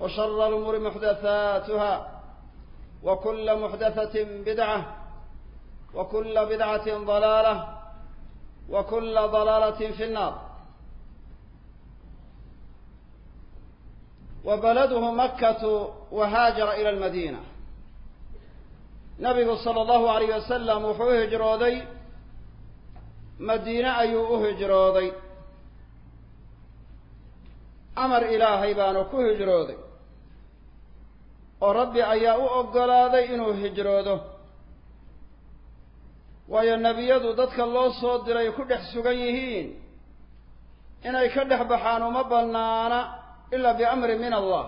وشر الأمور محدثاتها وكل محدثة بدعة وكل بدعة ضلالة وكل ضلالة في النار وبلده مكة وهاجر إلى المدينة نبي صلى الله عليه وسلم وحو هجرودي مدينة أيو هجرودي أمر إلهي بانو كو هجرودي oo rabbi ayaa u oggolaaday inuu hijroodo. Waayo nebiyadu dadka loo soo diray ku dhex sugan yihiin inay ka dhex baxaan uma bannaana ilaa biamri min allah.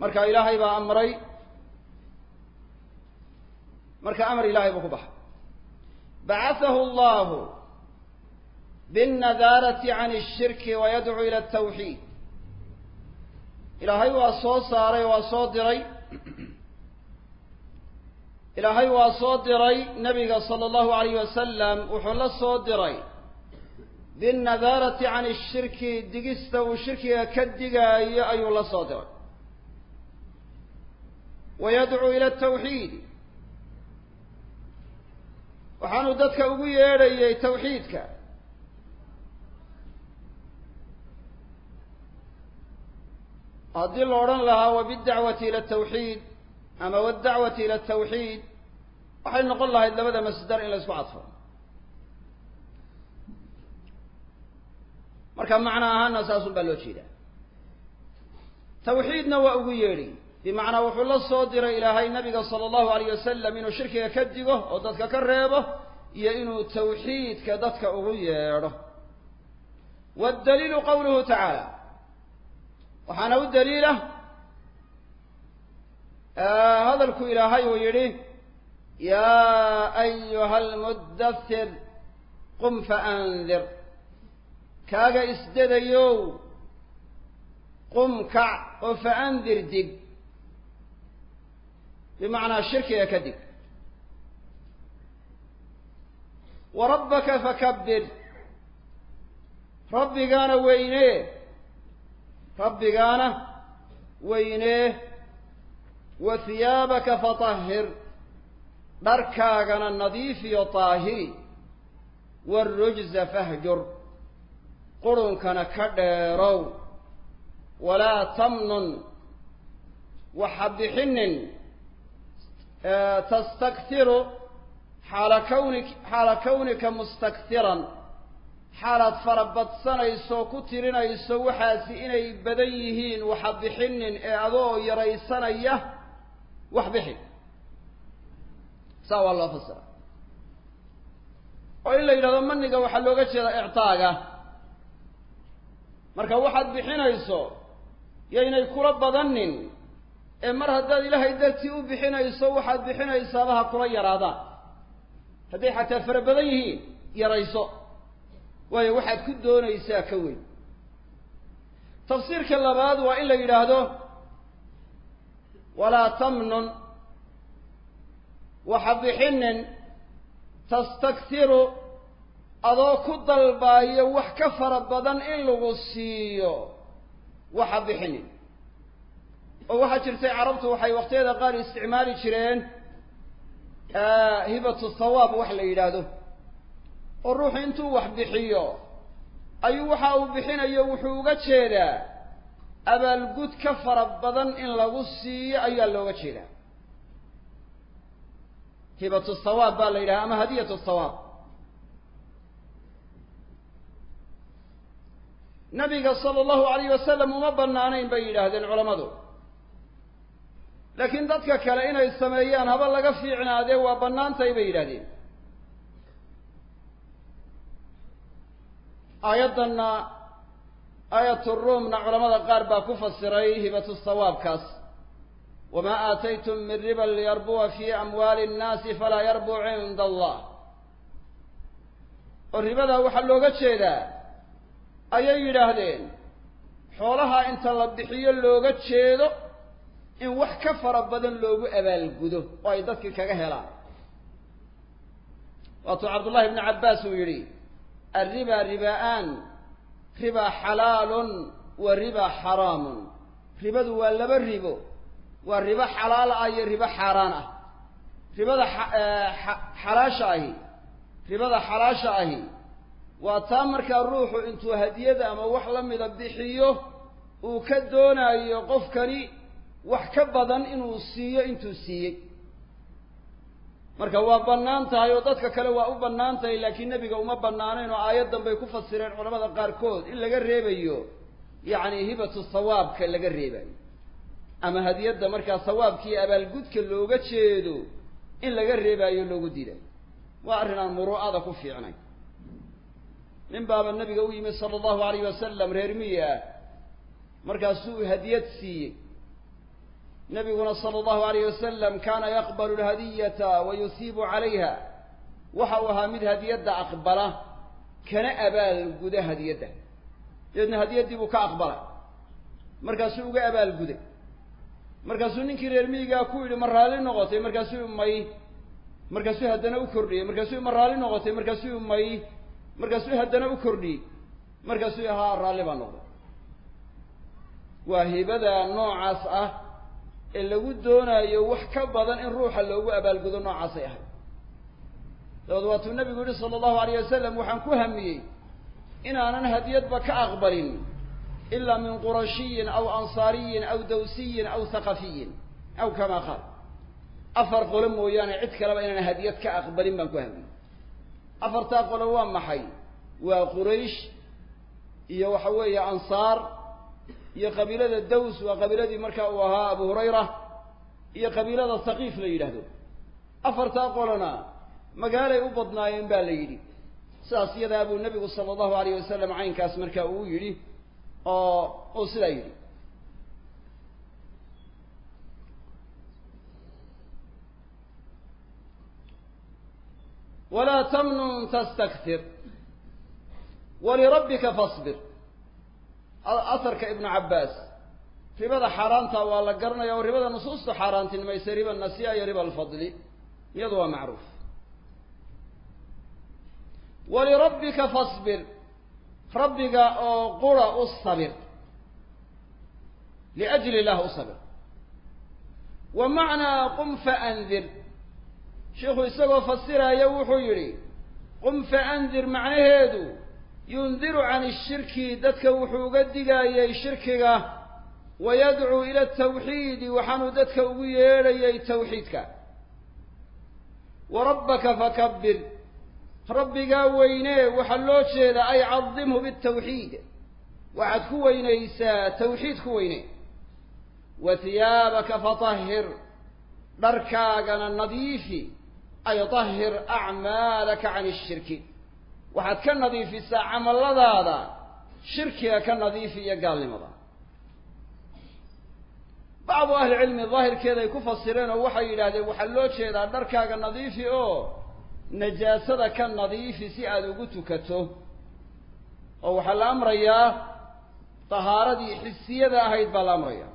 Marka ilaahay baa amray. Marka amar ilaahay buu ku baxay. Bacathahu allahu binnadaarati can ashirki wa yadcuu ila altawxiid ilaahay waa soo saaray waa soo diray. Ilaahay waa soo diray nabiga sala allahu alayh wasalam wuxuu la soo diray. Binnadaarati can ashirki digista uu shirkiga ka digaayo ayuu la soo diray. Wa yadcuu ila altawxiidi waxaanu dadka ugu yeedhayay tawxiidka haddii la odhan lahaa wabidacwati ila altawxiid ama waddacwati ila altawxiid waxay noqon lahayd labada masdar in la isku cadfo. Marka macna ahaana saasun baa loo jeedaa. Tawxiidna waa ugu yeedhi. Bimacnaa wuxuu la soo diray ilaahay nabiga sala allahu alayh wasalam inuu shirkiga ka digo oo dadka ka reebo iyo inuu tawxiidka dadka ugu yeedho. Waddaliilu qawluhu tacaala waxaana u daliila hadalku ilaahay uu yidhi yaa ayuha almuddathir qum faandir kaaga isdadayow qum kac oo faandir dig bimacnaa shirkiga ka dig wa rabbaka fakabir. Rabbigaana weynee rabbigaana weynee wa hiyaabaka fatahhir dharkaagana nadiifiyo taahiri waarujza fahjur qurunkana ka dheerow walaa tamnun waxa bixinin tastakhiru xaala kawni xaala kawnika mustakhiran xaalaad farabadsanayso ku tirinayso waxaasi inay badan yihiin waxa bixinin ee adoo yaraysanaya wax bixin saa waa loo fasira. Oo in la yidhahdo maniga waxaa looga jeeda ictaaga. Marka waxaad bixinayso yaynay kula badanin ee mar haddaad ilaahay dartii u bixinayso waxaad bixinaysaaba ha kula yaraadaan. Hadday xataa fara badan yihiin yarayso waayo waxaad ku doonaysaa ka weyn. Tafsiirka labaad waa in la yidhaahdo walaa tamnun waxa bixinin tastakhiru adoo ku dalbaayo wax ka fara badan in lagu siiyo waxa bixinin oo waxaa jirtay carabtu waxay waqtiyada qaar isticmaali jireen hibatu thawaab wax la yidhaahdo oo ruuxu intuu wax bixiyo ayuu waxa uu bixinayo wuxuu uga jeedaa abaalgud ka fara badan in lagu siiyo ayaa looga jeedaa. Hibatu thawaab baa la yidhaha ama hadiyatu thawaab nabiga sala allahu alayh wasalam uma banaanayn bay yidhaahdeen culammadu. Laakiin dadka kale inay sameeyaan haba laga fiicnaadee waa bannaantay bay yidhahdeen aayaddanna aayat ruumna culamada qaar baa ku fasiray hibatu sawaabkaas. Wamaa aataytum min riban liyarbuwa fii amwaali innaasi falaa yarbuu cinda allah oo ribadaa waxaa looga jeedaa ayay yidhaahdeen xoolaha inta la bixiyo looga jeedo in wax ka fara badan loogu abaalgudo oo ay dadkii kaga helaan. Waatuu cabdullahi ibnu cabbaas uu yidhi alriba riba'aan riba xalaalun wa riba xaraamun ribadu waa laba ribo waa ribo xalaal ah iyo ribo xaaraan ah. ribada xalaasha ahi ribada xalaasha ahi. waa taa markaa ruuxu intuu hadiyada ama wax la mida bixiyo uu ka doonaayo qofkani wax ka badan inuu siiyo intuu siiyey marka waa bannaan tahay oo dadka kale waa u bannaan tahay laakiin nebiga uma bannaanayn oo aayaddan bay ku fasireen culamada qaarkood in laga reebayo yacni hibatu sawaabka laga reebayo ama hadiyadda markaa sawaabkiiyo abaalgudka looga jeedo in laga reebaayo loogu diidayo waa arrin aan muru'ada ku fiicnay. Nin baaba nabiga u yimid sala allahu alayh wasalam reer miyi ah markaasuu hadiyad siiyey nabiguna sala allahu alayh wasalam kaana yaqbalu alhadiyata wa yusiibu calayha waxa uu ahaa mid hadiyadda aqbala kana abaalguda hadiyadda. Dabeedna hadiyaddii buu ka aqbalay. Markaasuu uga abaalguday markaasuu ninkii reer miyigaa ku yidhi ma raalli noqotay? Markaasuu may. Markaasuu haddana u kordhiyey. Markaasuu ma raalli noqotay? Markaasuu may. Markaasuu haddana u markaasuu haa raalli baa noqday. Waa hibada noocaas ah ee lagu doonaayo wax ka badan in ruuxa loogu abaalgudo noocaasay ahay dabeed waatuu nabigu yihi sala allahu alayh wasalam waxaan ku hamiyey inaanan hadiyadba ka aqbalin ilaa min qurashiyin aw ansaariyin aw dawsiyin aw thaqafiyin aw kama qaal. Afar qolo mooyaane cid kaleba inaan hadiyad ka aqbalin baan ku hamiyey. Afartaa qolo waa maxay? Waa quraysh iyo waxa weeye ansaar iyo qabiilada daws waa qabiiladii marka uu ahaa abu hurayra iyo qabiilada thaqiif la yidhaahdo. Afartaa qolona magaalay u badnaayeen baa la yidhi. Sidaas iyadaa buu nebigu sala allahu alayh wasalam caynkaas marka uu yidhi oo uu sidaa yidhi. Walaa tamnun tastaktir walirabbika fasbir asarka ibnu cabbaas. Ribada xaaraanta waa la garanaya oo ribada nusuusta xaaraantinimaysa riba nasiya iyo riba alfadli. Iyadu waa macruuf. Walirabbika fasbir. Rabbiga oo qura u sabir. Liajli illah u sabir. Wa macnaa qum faandir sheikhu isagoo fasiraya wuxuu yidhi qum faandir macnaheedu yundiru can ishirki dadka wuxuu uga digaayay shirkiga wa yadcuu ila atawxiidi waxaanuu dadka ugu yeedhayay tawxiidka. Wa rabbaka fakabir rabbigaa weynee waxaa loo jeedaa ay cadimhu bitawxiid waxaad ku weynaysaa tawxiid ku weyne. Wa hiyaabaka fatahhir. Dharkaagana nadiifi. Ay tahhir acmaalaka can ishirki waxaad ka nadiifisaa camalladaada shirkiga ka nadiifi iyo gaalnimada. Bacdu ahlicilmi daahirkeeda ay ku fasireen oo waxay yidhaahdeen waxaa loo jeedaa dharkaaga nadiifi oo najaasada ka nadiifi si aada ugu tukato. Oo waxaa la amrayaa tahaaradii xisiyada ahayd baa la amraya.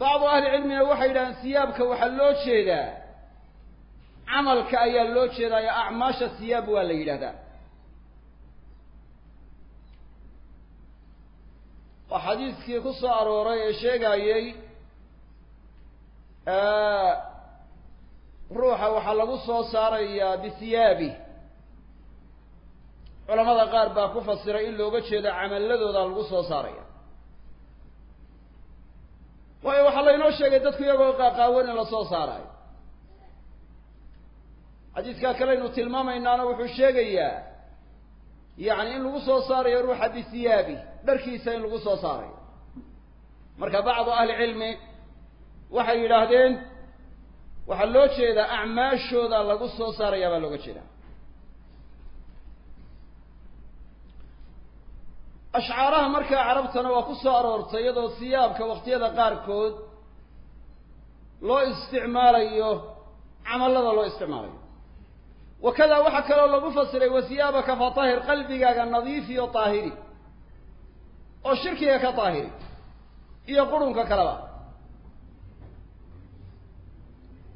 Bacdu ahlicilmina waxay yidhahdeen siyaabka waxaa loo jeedaa camalka ayaa loo jeedaayo acmaasha siyaab waa la yidhahdaa. Oo xadiiskii ku soo arooray ee sheegayey ruuxa waxaa lagu soo saarayaa bisiyaabi. Culamada qaar baa ku fasiray in looga jeedo camaladooda lagu soo saaraya. Waayo waxaa laynoo sheegay dadku iyagoo qaaqaawan in la soo saarayo xadiiskaa kaleynu tilmaamaynaana wuxuu sheegayaa yacni in lagu soo saarayo ruuxa bisiyaabi dharkiisa in lagu soo saarayo. Marka bacdu ahli cilmi waxay yidhaahdeen waxaa loo jeedaa acmaashooda lagu soo saarayaa baa looga jeedaa. Ashcaaraha markaa carabtana waa ku soo aroortay iyadoo siyaabka waqtiyada qaarkood loo isticmaalayo camallada loo isticmaalayo wakada waxaa kaloo lagu fasiray wasiyaabaka fatahir qalbigaaga nadiifiyo taahiri. Oo shirkiga ka taahiri. Iyo qurunka kaleba.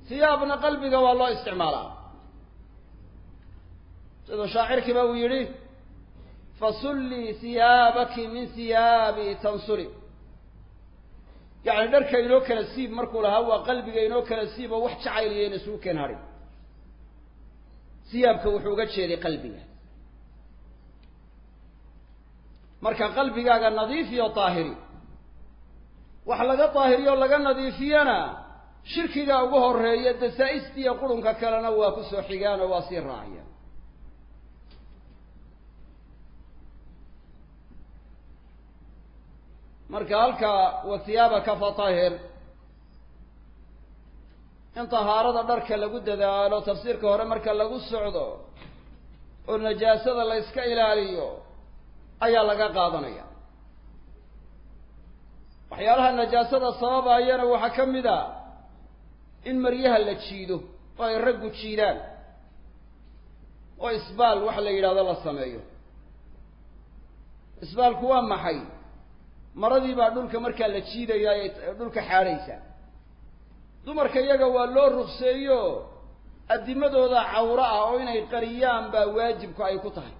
Siyaabna qalbiga waa loo isticmaalaa. Siduu shaacirkiiba uu yidhi fasullii siyaabaki min siyaabi tansuri. Yacni dharka inoo kala siib markuu lahaa waa qalbiga inoo kala siib oo wax jacayliya in isugu keen hadhin siyaabka wuxuu uga jeeday qalbiga. Marka qalbigaaga nadiif iyo taahiri wax laga taahiriyo o laga nadiifiyana shirkigaa ugu horreeya dasaa-ista iyo qurunka kalena waa ku soo xigaan oo waa sii raaciyaan marka halka wasiyaabaka fatahir in tahaarada dharka lagu dadaalo tafsiirka hore marka lagu socdo oo najaasada la yska ilaaliyo ayaa laga qaadanaya. Waxyaalaha najaasada sababayana waxaa ka mid a in maryaha la jiido oo ay raggu jiidaan oo isbaal wax la yidhahdo la sameeyo. Isbaalku waa maxay? Maradii baa dhulka markaa la jiidaya ay dhulka xaadhaysaa dumarka iyaga waa loo rukseeyo addimadooda cawro ah oo inay qariyaan baa waajibku ay ku tahay.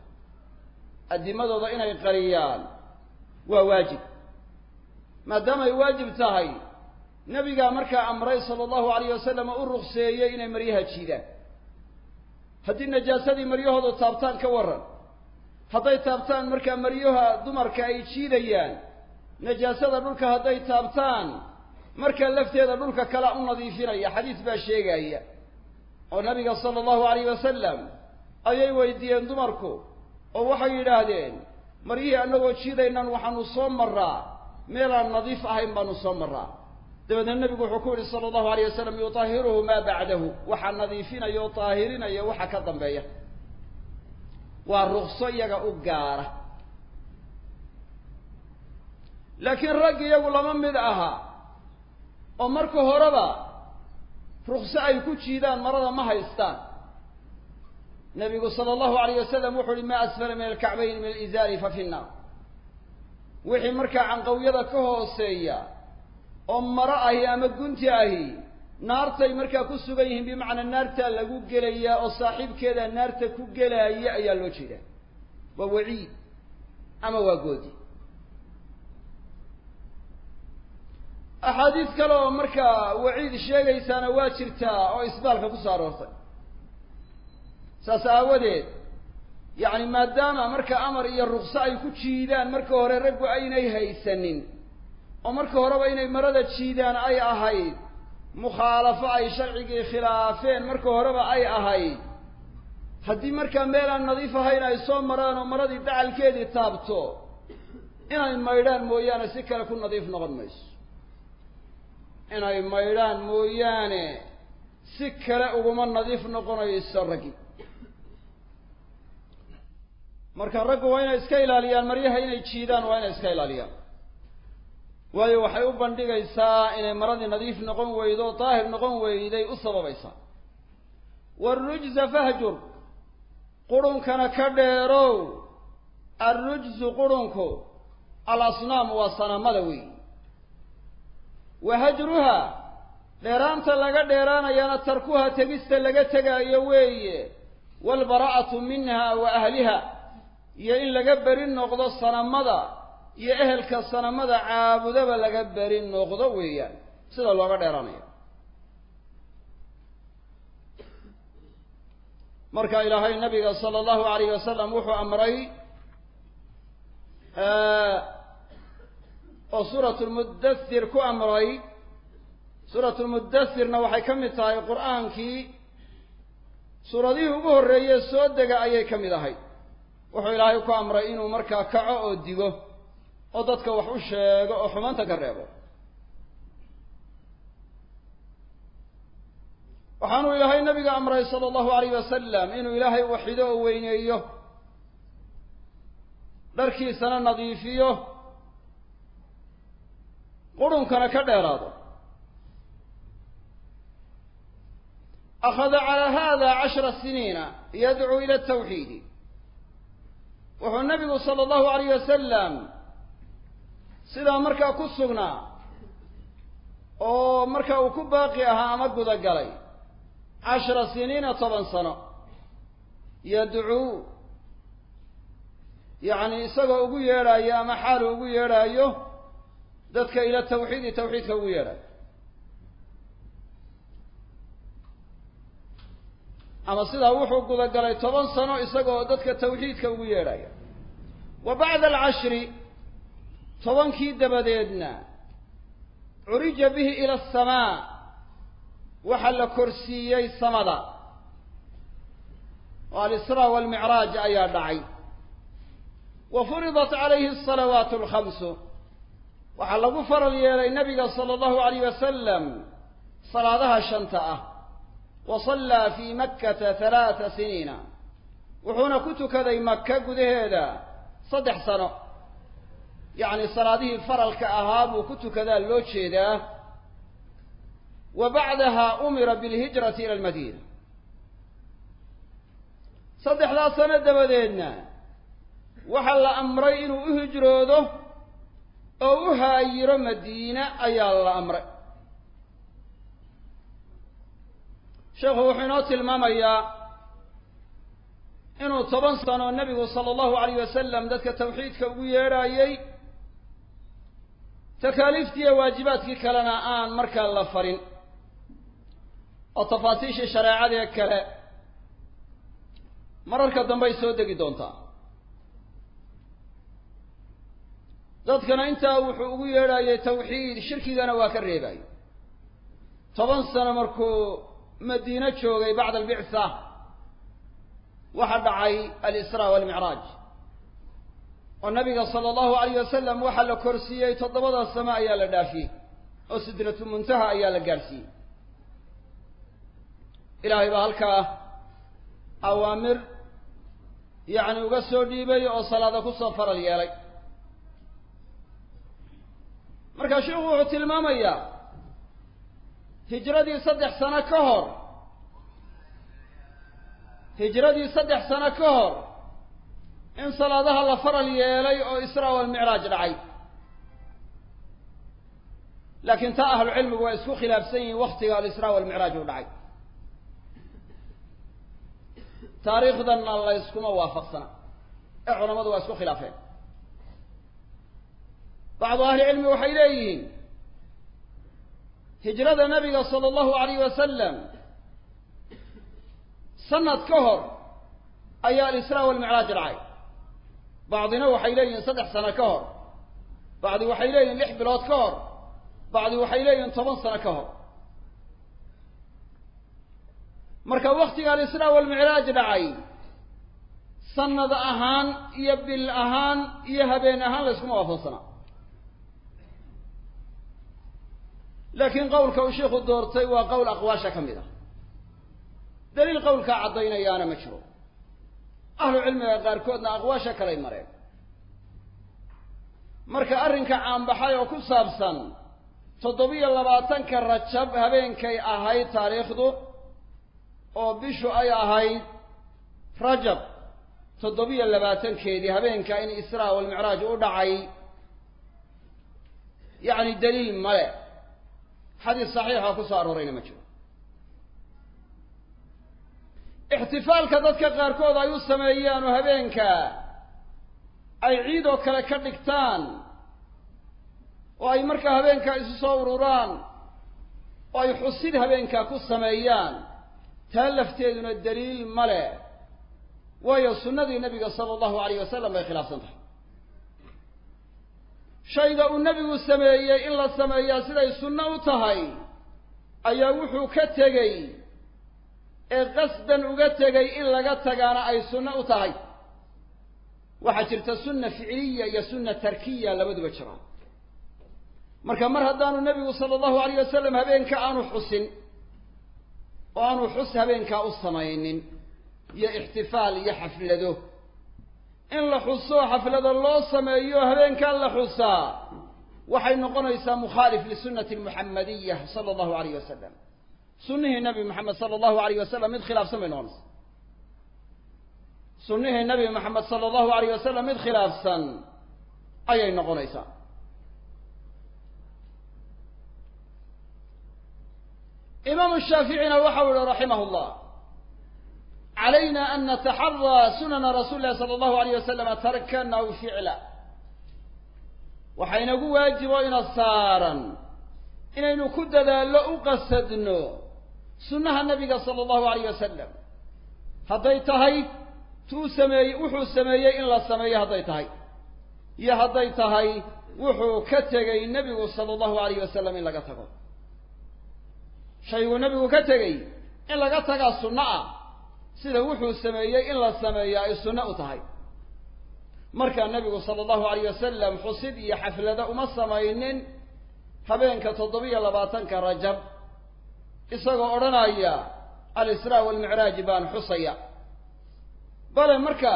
Addimadooda inay qariyaan waa waajib. Maadaama ay waajib tahay nebigaa markaa amray sala allahu alayh wasalam u rukseeyey inay maryaha jiidaan. Haddii najaasadii maryahooda taabtaan ka warran hadday taabtaan markaa maryaha dumarka ay jiidayaan najaasada dhulka hadday taabtaan marka lafteeda dhulka kala u nadiifinaya xadiis baa sheegaya oo nabiga sala allahu alayh wasalam ayay weydiiyeen dumarku oo waxay yidhaahdeen maryihii annagoo jiidaynan waxaanu soo maraa meelaan nadiif ahayn baanu soo maraa dabeedna nebigu wuxuu ku yihi sala allahu alayh wasalam yutahiruhu maa bacdahu. Waxaa nadiifinaya oo taahirinaya waxa ka dambeeya. Waa rukso iyaga u gaara. Laakiin rag iyagu lama mid aha oo marka horeba rukso ay ku jiidaan marada ma haystaan. Nabigu sala allahu alayh wasalam wuxu uhi maa asfala min alkacbayn min alizaari fa fi nnaar wixii markaa canqawyada ka hooseeya oo maro ahi ama gunti ahi naartay markaa ku sugan yihiin bimacnaa naartaa lagu gelayaa oo saaxiibkeeda naarta ku gelaaya ayaa loo jeedaa. Waa waciid ama waa goodi axaadiis kale oo markaa waciid sheegaysaana waa jirtaa oo isbaalka ku soo aroortay. Saas aawadeed yacni maadaama marka amar iyo rukso ay ku jiidaan marka hore raggu aynay haysanin oo marka horeba inay marada jiidaan ay ahayd mukhaalafo ay sharcigii khilaafeen marka horeba ay ahayd haddii markaa meel aan nadiif ahayn ay soo maraan oo maradii dacalkeedii taabto inay maydhaan mooyaane si kale ku nadiif noqon mayso inay maydhaan mooyaane si kale uguma nadiif noqonayso raggi. Marka raggu waa inay iska ilaaliyaan maryaha inay jiidaan waa inay iska ilaaliyaan. Waayo waxay u bandhigaysaa inay maradii nadiif noqon weydo o daahir noqon weyday u sababaysaa. Waarujza fahjur qurunkana ka dheerow. Alrujzu qurunku alasnaam waa sanamada weyi wa hajruha dheeraanta laga dheeraanayaana tarkuha tegista laga tegaayo weeye waalbara'atu minha wa ahliha iyo in laga beri noqdo sanamada iyo ehelka sanamada caabudaba laga beri noqdo weeyaan sida looga dheeraanayo marka ilaahay nabiga sala allahu alayh wasalam wuxuu amray oo suuratu lmudathir ku amray. Suuratu lmudathirna waxay ka mid tahay qur'aankii suuradihii ugu horreeye soo dega ayay ka mid ahay wuxuu ilaahay ku amray inuu markaa kaco oo digo oo dadka wax u sheego oo xumaanta ka reebo. Waxaanuu ilaahay nabiga amray sala allahu alayh wasalam inuu ilaahay waxido oo weyneeyo dharkiisana nadiifiyo qurunkana ka dheeraado. Akhada calaa hada cashra siniina yadcuu ila atawxiidi wuxuu nabigu sala allahu alayh wasalam sidaa markaa ku sugnaa oo marka uu ku baaqi ahaa ama guda galay cashra siniina toban sano. Yadcuu yacni isagoo ugu yeedhaayo ama xaalu ugu yeedhaayo dadka ila tawxiidi tawxiidka ugu yeedhaayo ama sidaa wuxuu gudagalay toban sano isagoo dadka tawxiidka ugu yeedhaya wa bacda alcashri tobankii dabadeedna curija bihi ila asamaa waxaa la korsiiyey samada. Oo alisraa walmicraaj ayaa dhacay. Wa furidat calayhi asalawaatu alkhamsu waxaa lagu faral yeelay nabiga sala allahu alayh wasalam salaadaha shanta ah. Wa sallaa fii makkata halaata siniina. Wuxuuna ku tukaday maka gudaheeda saddex sano. Yacni salaadihii faralka ahaa buu ku tukadaa loo jeedaa. Wa bacdaha umira bilhijrati ila almadiina. Saddexdaas sano dabadeedna waxaa la amray inuu u hijroodo oo u haayiro madiina ayaa la amray. Sheekhu wuxuu inoo tilmaamayaa inuu toban sano nebigu sala allahu alayh wasalam dadka tawxiidka ugu yeedhaayey takaaliiftiiyo waajibaadkii kalena aan markaa la farin. Oo tafaasiishii shareecadee kale. Mararka dambey soo degi doontaa dadkana intaa wuxuu ugu yeedhaayey tawxiid shirkigana waa ka reebayo toban sano markuu madiine joogay bacda albictha waxaa dhacay alisraa walmicraaj oo nabiga sala allahu alayh wasalam waxaa la korsiiyey toddobada same ayaa la dhaafiyey oo sidratu muntaha ayaa la gaadhsiiyey ilaahay baa halkaa awaamir yacni uga soo dhiibay oo salaada ku soo faral yeelay marka sheikhu wuxuu tilmaamayaa hijradii saddex sano ka hor hijradii saddex sano ka hor in salaadaha la faral yeelay oo israa walmicraaj dhacay. Laakiin taa ahlu cilmigu waa isku khilaafsan yihiin waktiga alisraa walmicraaj uu dhacay. Taariikhdanna layskuma waafaqsana. Ee culamadu waa isku khilaafeen bacdu ahli cilmi waxay leeyihiin hijrada nabiga sala allahu alayh wasalam sanad ka hor ayaa alisraa walmicraaj dhacay. Bacdina waxay leeyihiin saddex sano ka hor. Bacdi waxay leeyihiin lix bilood ka hor. Bacdi waxay leeyihiin toban sano ka hor. Marka waktiga alisraa walmicraaj dhacay sanad ahaan iyo bil ahaan iyo habeen ahaan layskuma waafaqsana laakiin qowlka uu sheikhu doortay waa qowl aqwaasha ka mid ah. Daliil qowlkaa caddaynayaana ma jiro. Ahlu cilmiga qaarkoodna aqwaasha kalay mareen. Marka arrinka caanbaxay oo ku saabsan toddobiyo labaatanka rajab habeenkay ahayd taariikhdu oo bishu ay ahayd rajab toddobiyo labaatankeedii habeenka in israa walmicraaj u dhacay yacni daliil male xadiis saxiixa ku soo aroorayna ma jiro. Ixtifaalka dadka qaarkood ay u sameeyaan oo habeenka ay ciid kale ka dhigtaan oo ay markaa habeenkaa isu soo ururaan oo ay xusid habeenkaa ku sameeyaan taa lafteeduna daliil ma leh. Waayo sunnadii nebiga sala allahu alayh wasalam bay khilaafsan tahay shayga uu nebigu sameeyey in la sameeyaa siday sunno u tahay ayaa wuxuu ka tegey ee qasdan uga tegay in laga tagaana ay sunno u tahay. Waxaa jirta sunna ficiliya iyo sunna tarkiya labaduba jiraan marka mar haddaanu nebigu sala allahu alayh wasalam habeenka aanu xusin oo aanu xus habeenkaa u samaynin iyo ixtifaal iyo xaflado in la xuso xaflada loo sameeyo habeenkaa la xusaa waxay noqonaysaa mukhaalif lisunati almuxamadiya sala allahu alayh wasalam sunnihii nabi maxamed sala allahu alayh wasalam mid khilaafsan bay noqonaysaa. Sunnihii nabi maxamed sala allahu alayh wasalam mid khilaafsan ayay noqonaysaa. Imaamu shaaficina waxau yihi raximah llah an nataxaraa sunana rasuuli lahi sala allahu alayh wasalama tarkan aw ficla waxaa inagu waajibo ina saaran inaynu ku dadaallo u qasadno sunnaha nabiga sala allahu alayh wasalam hadday tahay tuu sameeyey wuxuu sameeyey in la sameeyo hadday tahay iyo hadday tahay wuxuu ka tegey nebigu sala allahu alayh wasalam in laga tago shayguu nebigu ka tegey in laga tagaa sunno sida wuxuu sameeyey in la sameeyo ay sunno u tahay. Markaa nebigu sala allahu alayh wasalam xusid iyo xaflada uma samaynin habeenka toddobiyo labaatanka rajab isagoo odhanaya alisraa waalmicraaji baan xusaya. Bale marka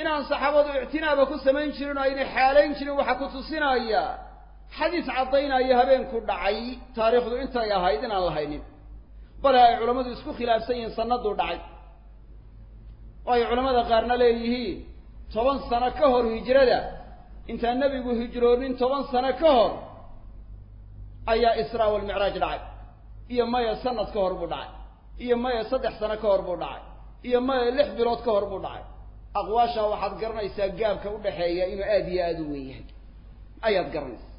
inaan saxaabadu ictinaaba ku samayn jirin oo aynay xaalayn jirin waxaa ku tusinaya xadiis caddaynaya habeenku dhacay taariikhdu intay ahayd inaan lahaynin. Bale ay culammadu isku khilaafsan yihiin sanaduu dhacay oo ay culamada qaarna leeyihiin toban sano ka hor hijrada intaan nebigu hijroonin toban sano ka hor ayaa israa walmicraaj dhacay. Iyo maya sanad ka hor buu dhacay. Iyo maya saddex sano ka hor buu dhacay. Iyo maya lix bilood ka hor buu dhacay. Aqwaashaa waxaad garanaysaa gaabka udhaxeeya inuu aada iyo aada u weyn yahay. Ayaad garanaysaa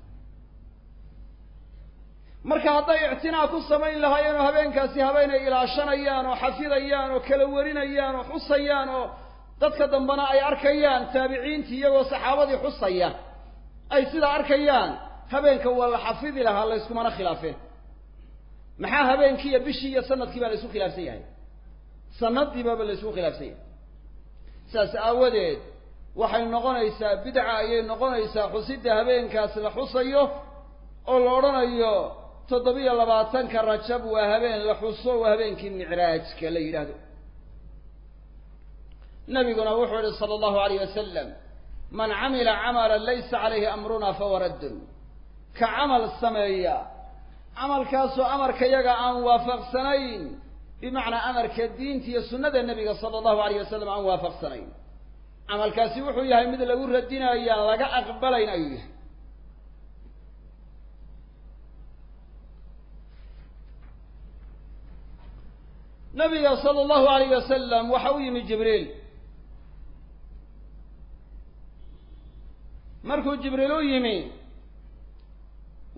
marka hadday ictinaa ku samayn lahaayeen oo habeenkaasi habeenay ilaashanayaan oo xafidayaan oo kala warinayaan oo xusayaan oo dadka dambena ay arkayaan taabiciintii iyagoo saxaabadii xusaya ay sidaa arkayaan habeenka waa la xafidi lahaa layskumana khilaafeen. Maxaa habeenkii iyo bishii iyo sannadkii baa la isku khilaafsan yahay? Sanadiibaba la isku khilaafsan yahay. Saas aawadeed waxay noqonaysaa bidca ayay noqonaysaa xusidda habeenkaas la xusayo oo la odhanayo toddobiyo labaatanka rajab waa habeen la xuso waa habeenkii micraajka la yidhaahdo. Nabiguna wuxuu yihi sala allahu alayh wasalam man camila camalan laysa calayhi amruna fahuwa raddun. Ka camal sameeya camalkaasoo amarka yaga aan waafaqsanayn bimacnaa amarka diinta iyo sunnada nebiga sala allahu alayh wasalam aan waafaqsanayn. Camalkaasi wuxuu yahay mid lagu radinayaan laga aqbalayn ayuu yahay nabiga sala allahu alayh wasalam waxa u yimi jibriil. Markuu jibriil u yimi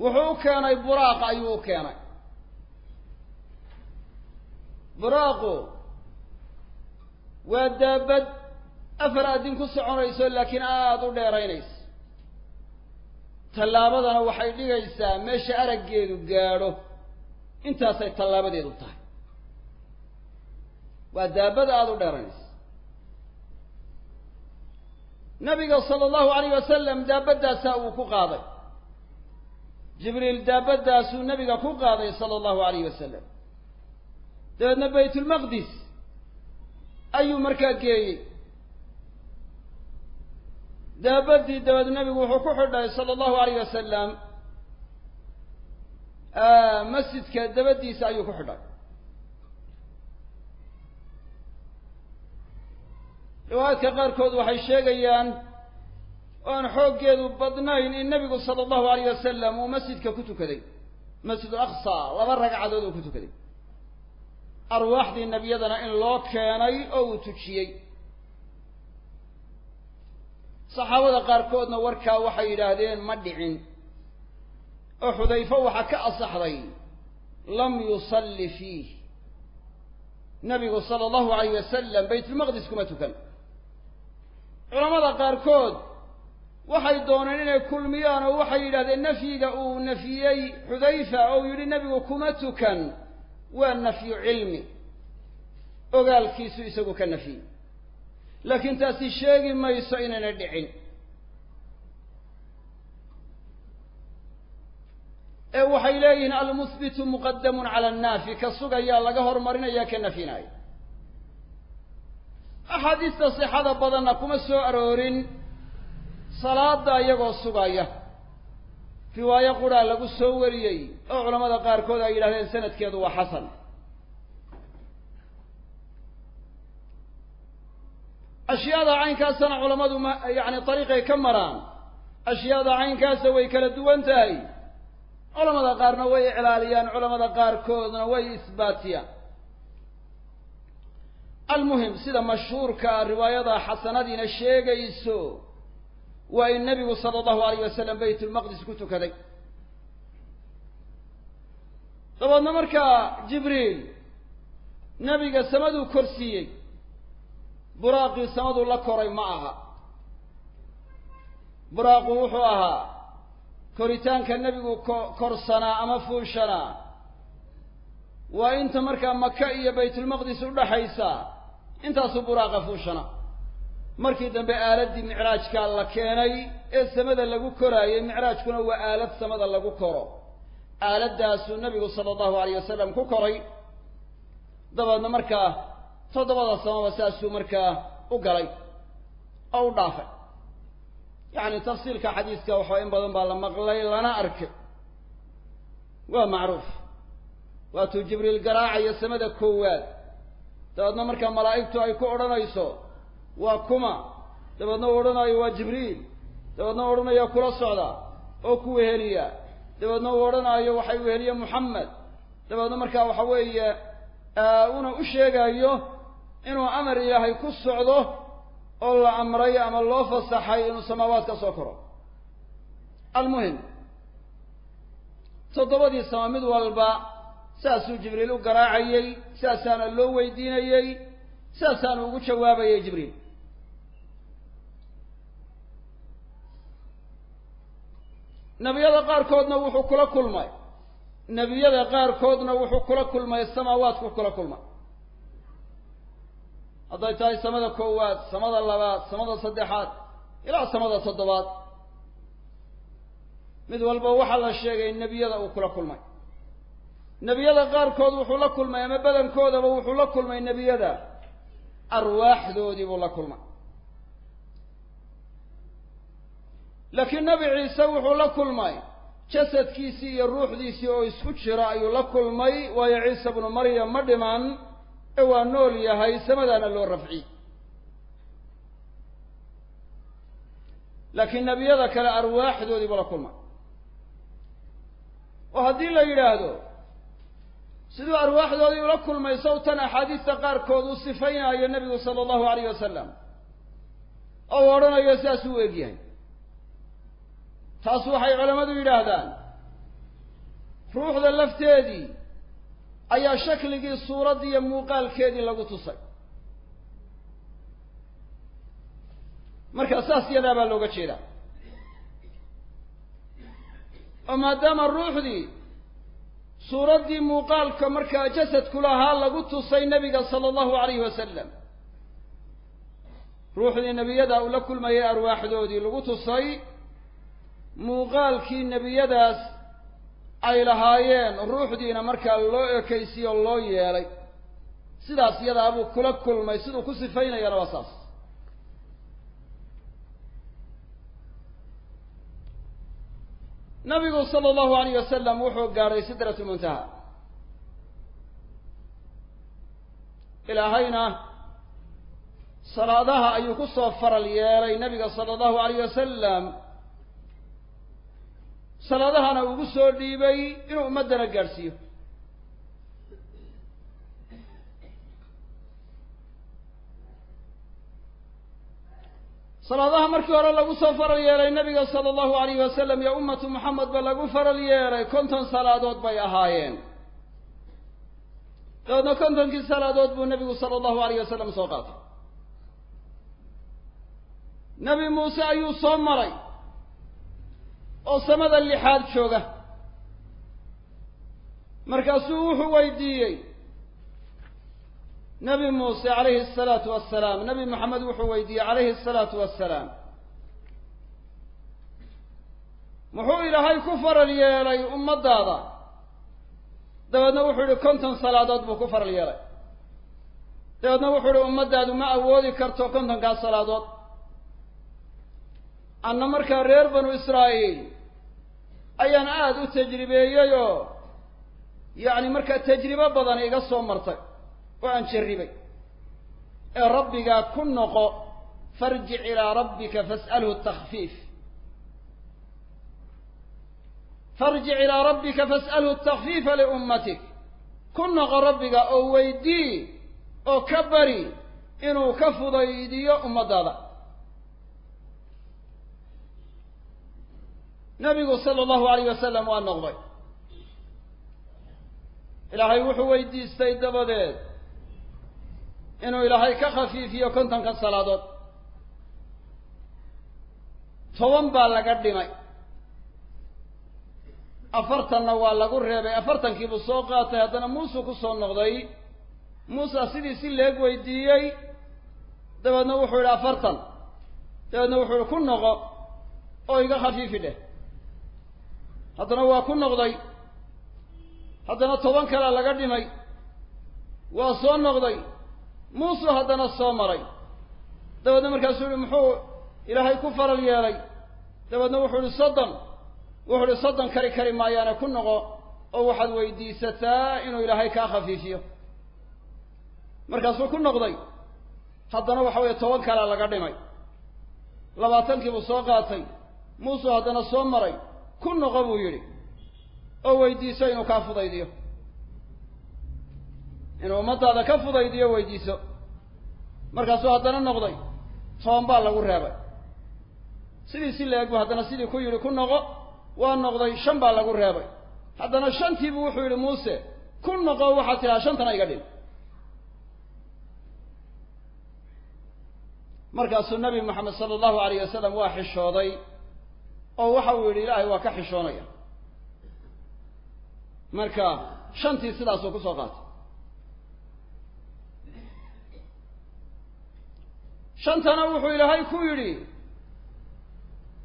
wuxuu u keenay buraaq ayuu u keenay. Buraaqu waa daabad afar addin ku soconayso laakiin aada u dheeraynayso. Tallaabadana waxay dhigaysaa meesha araggeedu gaadho. Intaasay tallaabadeedu tahay waa daabad aada u dheeraynayso nabiga sala allahu alayh wasalam daabadaasaa uu ku qaaday. Jibriil daabadaasuu nabiga ku qaaday sala allahu alayh wasalam dabeedna baytulmaqdis ayuu markaa geeyey. Daabadii dabeed nabigu wuxuu ku xidhay sala allahu alayh wasalam masjidka dabadiisa ayuu ku xidhay riwaayaadka qaarkood waxay sheegayaan oan xooggeedu badnayn in nebigu sala allahu alayh wasalam uu masjidka ku tukaday. Masjid aqsa laba ragcadood uu ku tukaday. Arwaaxdii nebiyadana in loo keenay oo uu tujiyey. Saxaabada qaarkoodna warkaa waxay yidhaahdeen ma dhicin. Oo xudayfo waxaa ka asaxday lam yusalli fiih. Nabigu sala allahu alayh wasalam baytulmaqdis kuma tukan culamada qaarkood waxay dooneen inay kulmiyaan oo waxay yidhahdeen nafyiga uu nafiyey xudayfa oo yidhi nebigu kuma tukan waa nafyu cilmi. Ogaalkiisu isagu ka nafiyey. Laakiin taasi sheegi mayso inayna dhicin. Ee waxay leeyihiin almuhbitu muqadamun cala annaafi ka sugayaa laga hormarinaya ka nafyinaayo axaadiista sixada badanna kuma soo aroorin. Salaada iyagoo sugaya. Riwaayo quraa lagu soo wariyey oo culamada qaarkood ay yidhahdeen sanadkeedu waa xasan. Ashyaada caynkaasana culammadu ma yacni dariiqay ka maraan. Ashyaada caynkaasa way kala duwan tahay. Culamada qaarna way iclaaliyaan culamada qaarkoodna way isbaatiyaan almuhim sida mashhuurkaa riwaayada xasanadiina sheegayso waa in nebigu sala allahu alayh wasalam baytulmaqdis ku tukaday. Dabeedna markaa jibriil nebiga samaduu korsiiyey buraaqii samaduu la koray ma aha. Buraaqu wuxuu ahaa koritaanka nebigu ko korsanaa ama fuushanaa. Waa inta markaa maka iyo baytulmaqdis udhaxaysa intaasuu buraaqa fuushana. Markii dambe aaladdii micraajkaa la keenay ee samada lagu koraayey micraajkuna waa aalad samada lagu koro. Aaladdaasuu nebigu sala allahu alayh wasalam ku koray. Dabeedna markaa toddobada samaba saasuu markaa u galay oo u dhaafay. Yacni tafsiilka xadiiska waxaa in badan baa la maqlay lana arkay. Waa macruuf. Waatuu jibriil garaacayo samada koowaad dabeedna markaa malaa'igtu ay ku odhanayso waa kuma. Dabeedna u odhanayo waa jibriil. Dabeedna u odhanayo kula socda. Oo ku weheliya dabeedna uu odhanaayo waxay weheliye muxamed dabeedna markaa waxa weeye una u sheegayo inuu amar ilaahay ku socdo oo la amray ama loo fasaxay inuu samaawaad ka soo koro. Almuhim toddobadii sama mid walba saasuu jibriil u garaacayey saasaana loo weydiinayey saasaanu ugu jawaabayay jibriil. Nebiyada qaarkoodna wuxuu kula kulmay. Nebiyada qaarkoodna wuxuu kula kulmay samaawaadku kula kulmay. Hadday tahay samada koowaad samada labaad samada saddexaad ilaa samada toddobaad. Mid walba waxaa la sheegay nebiyada uu kula kulmay nebiyada qaarkood wuxuu la kulmay ama badankoodaba wuxuu la kulmay nebiyada. Arwaaxdoodii buu la kulmay. Laakiin nebi ciise wuxuu la kulmay. Jasadkiisii iyo ruuxdiisii oo isku jira ayuu la kulmay. Waayo ciise bnu maryam ma dhiman. Ee waa nool yahay samadaana loo rafciyey laakiin nebiyada kale arwaaxdoodii buu la kulmay. Oo haddii la yidhaahdo siduu arwaaxdoodii ula kulmay sawtan axaadiista qaarkood uu sifaynaayo nebigu sala allahu alayh wasalam oo u odhanayo sidaasuu u egyahay taas waxay culammadu yidhaahdaan ruuxda lafteedii ayaa shakligii suuraddii iyo muuqaalkeedii lagu tusay. Marka saas yadaa baa looga jeedaa. Oo maadaama ruuxdii suuraddii muuqaalka markaa jasadku lahaa lagu tusay nebiga sala allahu alayhi wasalam ruuxdii nebiyada uu la kulmayay arwaaxdoodii lagu tusay muuqaalkii nebiyadaas ay lahaayeen ruuxdiina markaa loo ekaysiyo loo yeelay. Sidaas iyadaa buu kula kulmay siduu ku sifaynayana waa saas nabigu sala allahu alayh wasalam wuxuu gaadhay sidrat lmuntaha ilaahayna salaadaha ayuu ku soo faral yeelay nabiga sala allahu alayh wasalam salaadahana ugu soo dhiibay inuu ummaddana gaadhsiiyo salaadaha markii hore lagu soo faral yeelay nabiga sala allahu alayh wasalam iyo ummatu moxamed ba lagu faral yeelay konton salaadood bay ahaayeen. Dabeedna kontonkii salaadood buu nebigu sala allahu alayh wasalam soo qaatay. Nebi muuse ayuu soo maray oo samada lixaad jooga. Markaasuu wuxuu weydiiyey nebi muuse calayhi asalaatu wassalaam nebi maxamed wuxuu weydiiyey calayhi asalaatu wassalaam muxuu ilaahay ku faral yeelay ummaddaada dabeedna wuxuu yihi konton salaadood buu ku faral yeelay. Dabeedna wuxuu uhi ummaddaadu ma awoodi karto kontonkaas salaadood. Anna markaa reer banu israa'iil ayaan aada u tajribeeyey oo yacni markaa tajribo badan iga soo martay oo aan jarribay. Ee rabbigaa ku noqo farjic ilaa rabbika fas'alhu takfiif farjic ilaa rabbika fas'alhu takfiifa liummatik ku noqo rabbiga oo weydii oo ka bari inuu ka fudaydiyo ummaddaada. Nabigu sala allahu alayh wasalam waa noqday. Ilaahay wuxuu weydiistay dabadeed inuu ilaahay ka khafiifiyo kontonka salaadood. Toban baa laga dhimay. Afartanna waa lagu reebay. Afartankiibuu soo qaatay. Haddana muusuu ku soo noqday. Muusa sidii si leeg weydiiyey dabeedna wuxuu yidhi afartan. Dabeedna wuxuu yihi ku noqo oo iga khafiifi dheh. Haddana waa ku noqday. Haddana toban kalea laga dhimay. Waa soo noqday muusuu haddana soo maray. Dabeedna markaasuu yihi muxuu ilaahay ku faral yeelay? Dabeedna wuxuu yihi soddon wuxuu ihi soddon kari kari maayaane ku noqo oo waxaad weydiisataa inuu ilaahay kaa khafiifiyo. Markaasuu ku noqday. Haddana waxa weeye toban kalea laga dhimay. Labaatankiibuu soo qaatay. Muusuu haddana soo maray. Ku noqo buu yidhi oo weydiiso inuu kaa fudaydiyo inuu ummaddaada ka fudaydiyo weydiiso. Markaasuu haddana noqday toban baa lagu reebay. Sidii si la-eg bu haddana sidii ku yidhi ku noqo waa noqday shan baa lagu reebay. Haddana shantiibu wuxuu yidhi muuse ku noqo waxaad tidhaha shantana iga dhin markaasuu nabi maxamed sala allahu alayh wasalam waa xishooday oo waxa uu yidhi ilaahay waa ka xishoonaya. Marka shantii sidaasuu ku soo qaatay shantana wuxuu ilaahay ku yidhi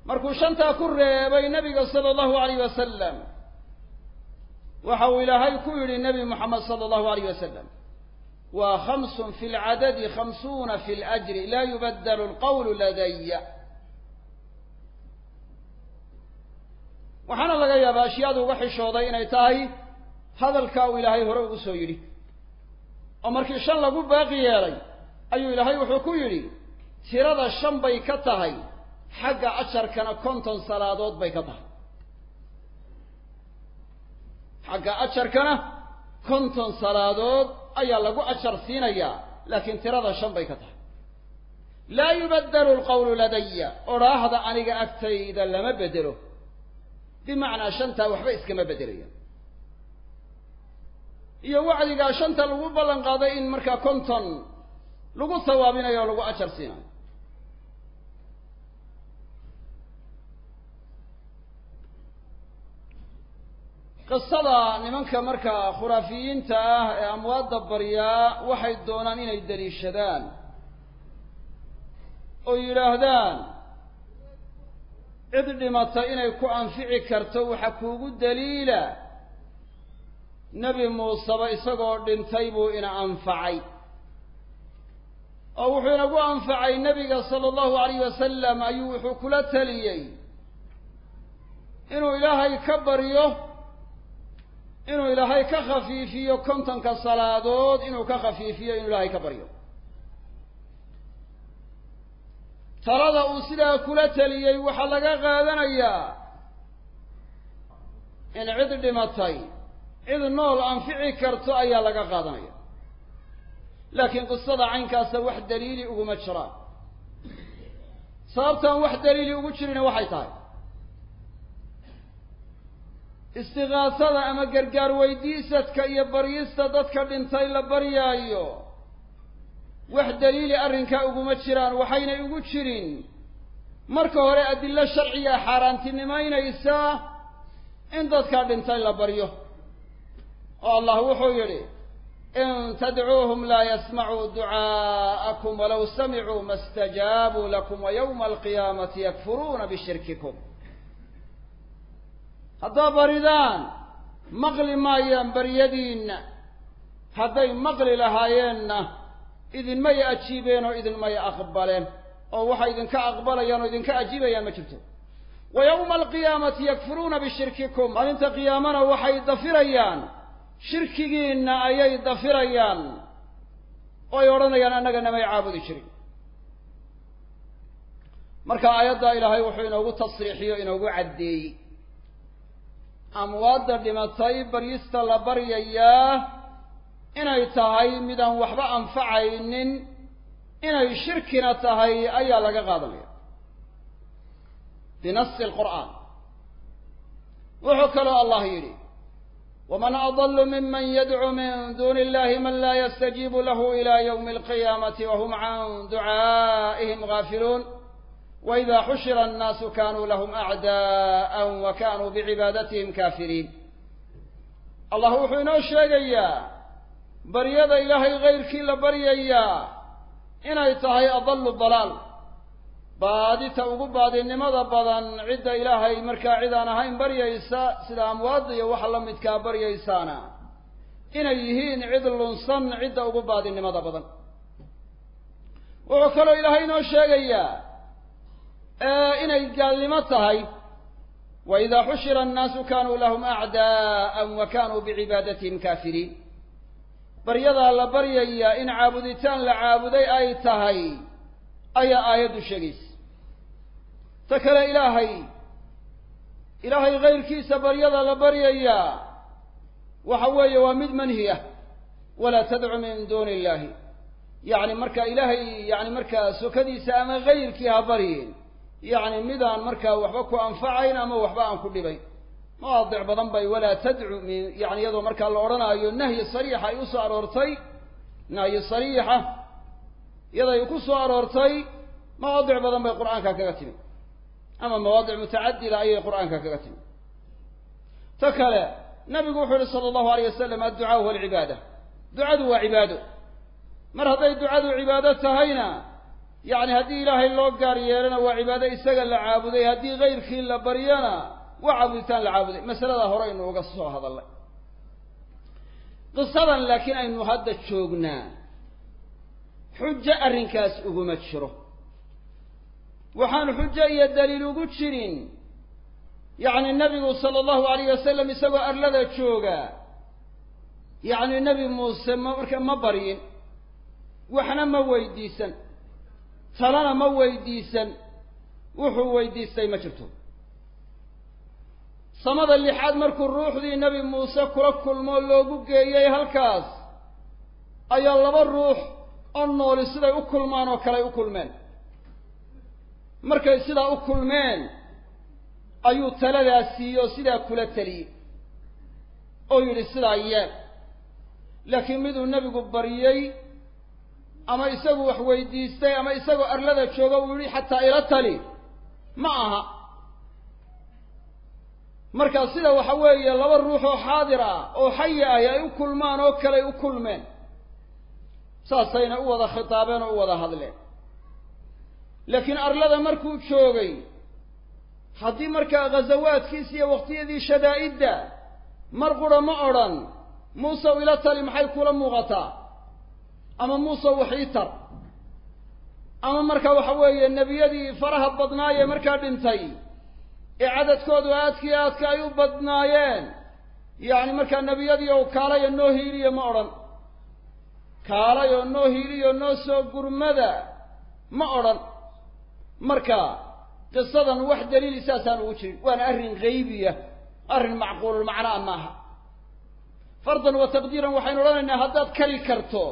markuu shantaa ku reebay nabiga sala allahu alayh wasalam waxa uu ilaahay ku yidhi nebi moxamed sala allahu alayh wasalam waa khamsun fi lcadadi khamsuuna fi ljri laa yubaddalu lqawlu ladaya waxaana laga yaabaa ashyaadu uga xishooday inay tahay hadalkaa uu ilaahay hore ugu soo yidhi. Oo markii shan lagu baaqi yeelay ayuu ilaahay wuxuu ku yidhi tirada shan bay ka tahay xagga ajarkana konton salaadood bay ka tahay. Xagga ajarkana konton salaadood ayaa lagu ajar siinayaa laakiin tirada shan bay ka tahay. Laa yubaddalu lqawlu ladaya odhaahda aniga agtayda lama bedelo bimacnaa shantaa waxba iskama beddelayaan. Iyo wacdigaa shanta lagu ballan qaaday in markaa konton lagu sawaabinayo oo lagu ajar siinayo qisada nimanka markaa khuraafiyiinta ah ee amwaadda baryaa waxay doonaan inay daliishadaan oo yidhaahdaan cid dhimata inay ku anfici karto waxa kuugu daliila. Nebi muuseba isagoo dhintay buu ina anfacay. Oo wuxuu inagu anfacay nebiga sala allahu alayh wasalam ayuu wuxuu kula taliyey. Inuu ilaahay ka baryo inuu ilaahay ka khafiifiyo kontonka salaadood inuu ka khafiifiyo inuu ilaahay ka baryo. Talada uu sidaa kula teliyey waxaa laga qaadanayaa in cid dhimatay cid nool anfici karto ayaa laga qaadanaya. Laakiin qisada caynkaasa wax daliili uguma jiraan. Sababtaan wax daliili ugu jirina waxay tahay istiqaasada ama gargaar weydiisadka iyo baryista dadka dhintay la baryaayo wax daliili arrinkaa uguma jiraan waxaynay ugu jirin. Marka hore adillo sharciga xaaraantinimaynaysaa in dadkaa dhintay la baryo. Oo allah wuxuu yidhi in tadcuuhum laa yasmacuu ducaa'akum walow samicuu ma stajaabuu lakum wa yowma alqiyaamati yakfuruuna bishirkikum haddaa baridaan maqli maayaan baryadiinna hadday maqli lahaayeenna idinmay ajiibeen oo idinmay aqbaleen oo waxay idinka aqbalayaan oo idinka ajiibayaan ma jirto. Wa yowma alqiyaamati yakfuruuna bishirkikum maalinta qiyaamana waxay dafirayaan. Shirkigiinna ayay dafirayaan. Oo ay odhanayaan annaga namay caabudi jirin. Marka aayadda ilaahay wuxuu inoogu tasriixiyo inoogu caddeeyey amwaadda dhimatay baryista la baryayaa inay tahay midaan waxba anfacaynin inay shirkina tahay ayaa laga qaadanaya. Binasi alqur'aan. Wuxuu kaloo allah yidhi waman adallu miman yadcu min duuni illahi man laa yastajiibu lahu ila ywmi alqiyaamati wahum can ducaa'ihim gaafiluun waida xushira annaasu kanuu lahum acda'a wa kanuu bicibadatihim kaafiriin allah wuxuu inoo sheegayaa baryada ilaahay kayrkii la baryayaa inay tahay adallu dalaal baadita ugu baadinimada badan cidda ilaahay markaa cid aan ahayn baryaysa sida amwaadda iyo waxa la midkaa baryaysaana inay yihiin cid lunsan cidda ugu baadinimada badan wuxuu kaloo ilaahay inoo sheegayaa inay gaalnimo tahay. Wa idaa xushira annaasu kanuu lahum acdaa'an wa kanuu bicibaadatihim kaafiriin baryadaa la baryayaa in caabuditaan la caabuday ay tahay ayaa aayaddu sheegaysa. Ta kale ilaahay ilaahay kayrkiisa baryada la baryayaa waxa weeye waa mid manhi ah walaa tadcu min duuni illahi yacni marka ilaahay yani markaa sokadiisa ama kayrkii ha baryin yacni midaan markaa waxba ku anfacayn ama waxba aan ku dhibayn mawaadic badan bay walaa tadcu min yani iyadoo markaa la odhanaayo nahyi sariixa ay u soo aroortay nahyi sariixa iyaday ku soo aroortay mawaadic badan bay qur'aanka kaga timi ama mawaadic mutacadida ayay qur'aanka kaga timi ta kale nabigu wuxuu yihi sala allahu alayh wasalam adducaa huwa alcibaada. Ducadu waa cibaado. Mar hadday ducadu cibaado tahayna yacni haddii ilaahay loo gaar yeelana waa cibaado isaga la caabuday haddii kayrkii la baryana waa caabuditaan la caabuday. Masaladaa hore aynu uga soo hadalnay. Qisadan laakiin aynu hadda joognaa xujo arrinkaas uguma jiro. Waxaan xujo iyo daliil ugu jirin. Yacni nebigu sala allahu alayh wasalam isagoo arlada jooga. Yacni nebi muuse ma marka ma baryin waxna ma weydiisan talana ma weydiisan wuxuu weydiistay ma jirto. Samada lixaad markuu ruuxdii nebi muuse kula kulmoo loogu geeyey halkaas ayaa laba ruux oo nooli siday u kulmaan oo kaley u kulmeen. Markay sidaa u kulmeen ayuu taladaa siiyey oo sidaa kula teliyey oo yidhi sidaa yeel laakiin miduu nebigu baryey ama isagu wax weydiistay ama isagoo arlada jooga uu yidhi xataa ila tali. Ma aha. Markaa sida waxa weeye laba ruux oo xaadir ah oo xayi ahi ay u kulmaan oo kaley u kulmeen. Saasayna u wada khitaabeen oo u wada hadleen. Laakiin arlada markuu joogay haddii markaa ghazawaadkiisa iyo waqtiyadii shadaa'idda mar qura ma odhan muusew ila tali maxay kula muuqataa ama muusew wax ii tar. Ama marka waxa weeye nebiyadii faraha badnaayee markaa dhintay ee cadadkoodu aadkii aadka ay u badnaayeen yacni markaa nebiyadii oo kaalaya noo hiiliyo ma odhan. Kaalay oo noo hiiliyo noo soo gurmada ma odhan. Marka qisadan wax daliili saasaan ugu jirin. Waana arrin haybiya arrin macquululmacnaa maaha. Fardan wa taqdiiran waxaynu odhanaynaa haddaad kari karto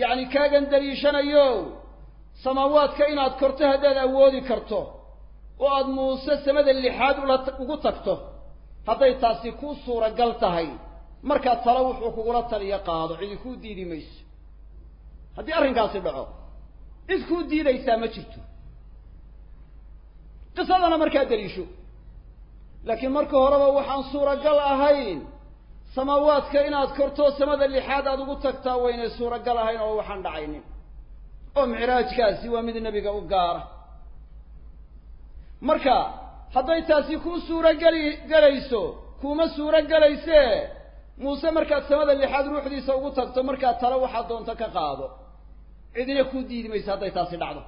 yacni kaagan daliishanayo samaawaadka inaad korto haddaad awoodi karto oo aada muuse samada lixaad ula ugu tagto hadday taasi kuu suuragal tahay markaa talo wuxuu kugula taliyo qaado cidi kuu diidi mayso. Haddii arrinkaasi dhaco cid kuu diidaysaa ma jirto. Qisadana markaa daliisho laakiin marka horeba waxaan suuragal ahayn samaawaadka inaad korto samada lixaad aada ugu tagtaa waynay suuragal ahayn oo waxaan dhacaynin. oo micraajkaasi waa mid nebiga u gaara. marka hadday taasi kuu suurogeli gelayso kuuma suuro gelaysee muuse markaad samada lixaad ruuxdiisa ugu tagto markaa tale waxaad doonto ka qaado. cidina kuu diidi maysa hadday taasi dhacdo.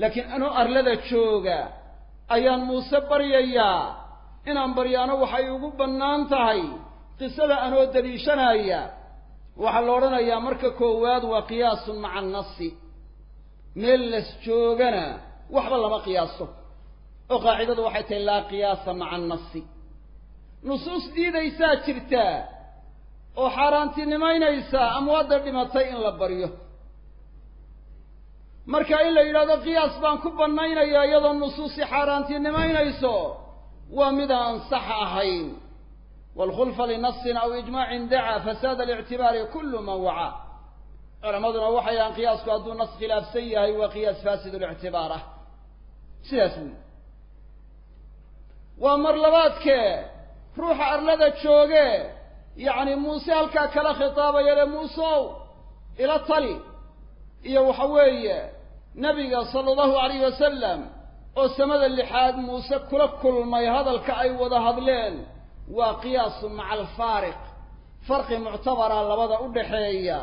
laakiin anoo arlada jooga ayaan muuse baryayaa inaan baryaano waxay ugu bannaan tahay qisada anoo daliishanaya waxaa la odhanayaa marka koowaad waa qiyaasun maca annasi. Meel las joogana waxba lama qiyaaso. Oo qaacidadu waxay tahay laa qiyaasa maca annasi. Nusuus diidaysaa jirtaa oo xaaraantinimaynaysa amwaadda dhimatay in la baryo. Marka in la yidhahdo qiyaas baan ku bannaynayaa iyadoo nusuusi xaaraantinimaynayso waa mid aan sax ahayn waalkhulfa linasin aw ijmaacin dacaa fasaada alictibaari kullu man wacaa culammaduna waxay ahaan qiyaasku hadduu nas khilaafsan yahay waa qiyaas faasid lictibaar ah sidaas weyi waa mar labaadkee ruuxa arlada jooge yacni muuse halkaa kala khitaabaya le muuseow ila tali iyo waxa weeye nebiga sala allahu alayh wasalam oo samada lixaad muuse kula kulmay hadalka ay wada hadleen waa qiyaasu maca alfaariq. Farqi muctabara labada u dhaxeeya.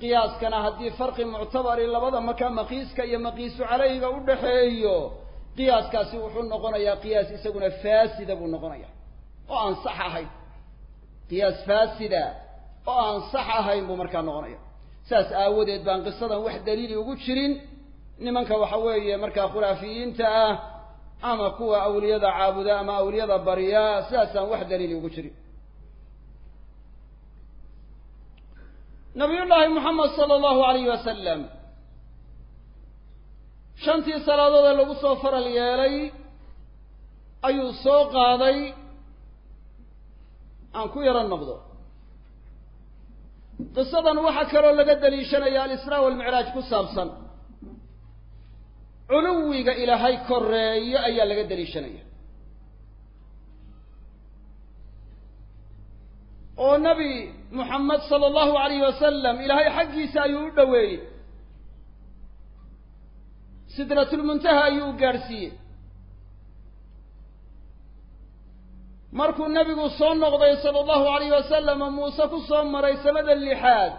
Qiyaaskana haddii farqi muctabari labada maka maqiiska iyo maqiisu calayga u dhaxeeyo qiyaaskaasi wuxuu noqonayaa qiyaas isaguna faasida buu noqonaya oo aan sax ahayn. Qiyaas faasida oo aan sax ahayn buu markaa noqonaya saas aawadeed baan qisadan wax daliili ugu jirin. Nimanka waxa weeye markaa khuraafiyiinta ah ama kuwa awliyada caabuda ama awliyada barya sidaasaan wax daliili ugu jirin nabiyullaahi moxamed sala allahu alayhi wasalam shantii salaadood ee lagu soo faral yeelay ayuu soo qaaday aan ku yaro noqdo. Qisadan waxaa kaloo laga daliishanaya alisraa walmicraaj ku saabsan culuwiga ilaahay koreeyo ayaa laga daliishanaya oo nabi muxamed sala allahu alayhi wasalam ilaahay xaggiisa ayuu u dhoweeyey. Sidratulmuntaha ayuu gaadhsiiyey. Markuu nebigu soo noqday sala allahu alayh wasalam oo muuse ku soo maray samada lixaad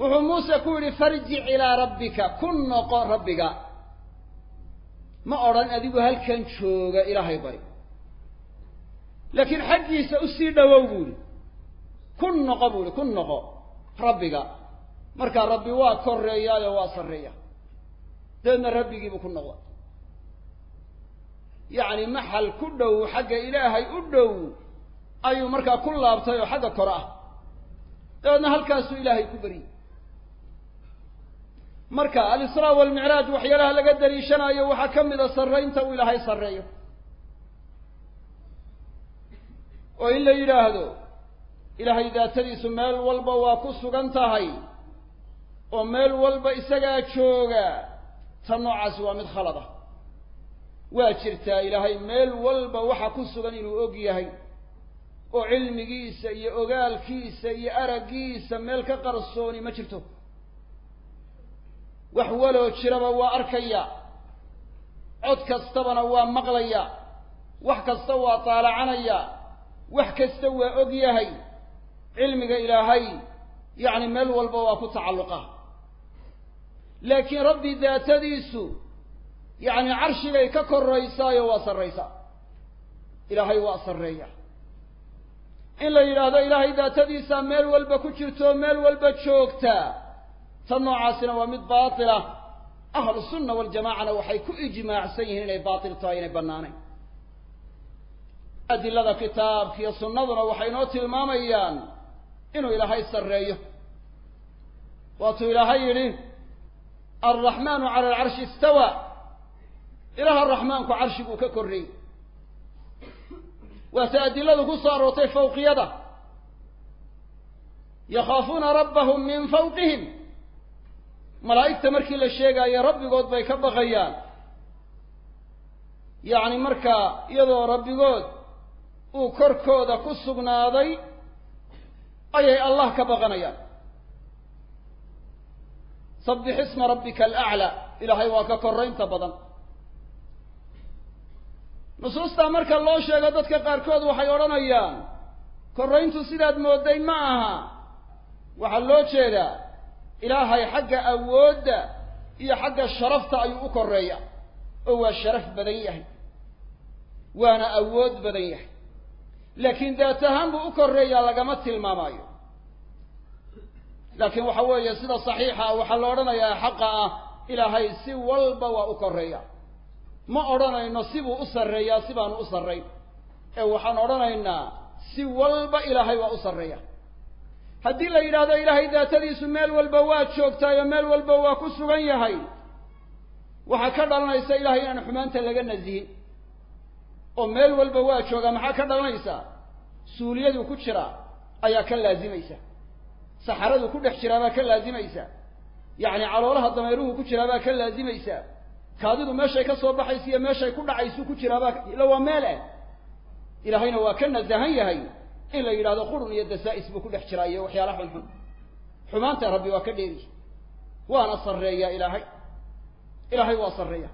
wuxuu muuse ku yidhi farjic ilaa rabbika ku noqo rabbiga. Ma odhan adigu halkan jooga ilaahay bari. Laakiin xaggiisa u sii dhowow buu ihi ku noqo buu ihi ku noqo rabbiga. Markaa rabbi waa koreeyaayo waa sarreeya. Dabeedna rabbigiibuu ku noqda yacni maxal ku dhow xagga ilaahay u dhow ayuu markaa ku laabtay oo xagga kore ah. Dabeedna halkaasuu ilaahay ku beriyey marka alisraa walmicraaj waxyaalaha laga daliishanayo waxaa ka mida sarraynta uu ilaahay sarreeyo. Oo in la yidhaahdo ilaahay daatadiisu meel walba waa ku sugan tahay oo meel walba isagaa jooga ta noocaasi waa mid khalad ah. Waa jirtaa ilaahay meel walba waxa ku sugan inuu og yahay oo cilmigiisa iyo ogaalkiisa iyo araggiisa meel ka qarsooni ma jirto wax waloo jiraba waa arkaya. Cod kastabana waa maqlaya. Wax kasta waa taalacanaya wax kasta waa og yahay. Cilmiga ilaahay yacni meel walba waa ku tacalluqa. Laakiin rabbi daatadiisu yacni carshigay ka koraysaayo waa sarraysaa. Ilaahay waa sarreeya. In la yidhaahdo ilaahay daatadiisa meel walba ku jirto meel walba joogta tan noocaasina waa mid baatila. Ahlu sunna waljamaacana waxay ku ijmaacsan yihiin inay baatil tahay inay bannaanayn. Adilada kitaabka iyo sunnaduna waxay inoo tilmaamayaan inuu ilaahay sarreeyo. Waatuu ilaahay yidhi alraxmaanu cala alcarshi istawa. Ilaha raxmaanku carshiguu ka korreeyey. Waata adiladu ku soo aroortay fawqiyada. Yakhaafuuna rabbahum min fawqihim malaa'igta markii la sheegaayo rabbigood bay ka baqayaan. Yacni markaa iyadoo rabbigood uu korkooda ku sugnaaday ayay allah ka baqanayaan. Sabbix isma rabbika alaclaa ilaahay waa ka korraynta badan. Nusuustaa marka loo sheego dadka qaarkood waxay odhanayaan korrayntu sidaad moodday ma aha. Waxaa loo jeedaa ilaahay xagga awoodda iyo xagga sharafta ayuu u koreeya oo waa sharaf badan yahay. Waana awood badan yahay. Laakiin daat ahaan buu u koreeyaa lagama tilmaamaayo. Laakiin waxa weeye sida saxiixa waxaa la odhanayaa xaqa ah ilaahay si walba waa u koreeya ma odhanayno sibuu u sarreeyaa si baanu u sarrayn ee waxaan odhanaynaa si walba ilaahay waa u sarreeya haddii la yidhaahdo ilaahay daatadiisu meel walba waa joogtaayo meel walba waa ku sugan yahay waxaa ka dhalanaysa ilahay inaan xumaanta laga nasihin oo meel walba waa joogaa maxaa ka dhalanaysa? Suuliyaduu ku jiraa ayaa ka laazimaysa. Saxaraduu ku dhex jiraabaa ka laazimaysa. Yacni caloolaha dameeruhu ku jiraabaa ka laazimaysa. Kaadidu meeshay ka soo baxaysa iyo meeshay ku dhacaysu ku jiraabaa ila waa meel eh ilaahayna waa ka nasahan yahay in la yidhahdo qurun iyo dasaa-is buu ku dhex jiraa iyo waxyaala xunxun xumaanta rabbi waa ka dheeri. Waana sarreeyaa ilaahay. Ilaahay waa sarreeya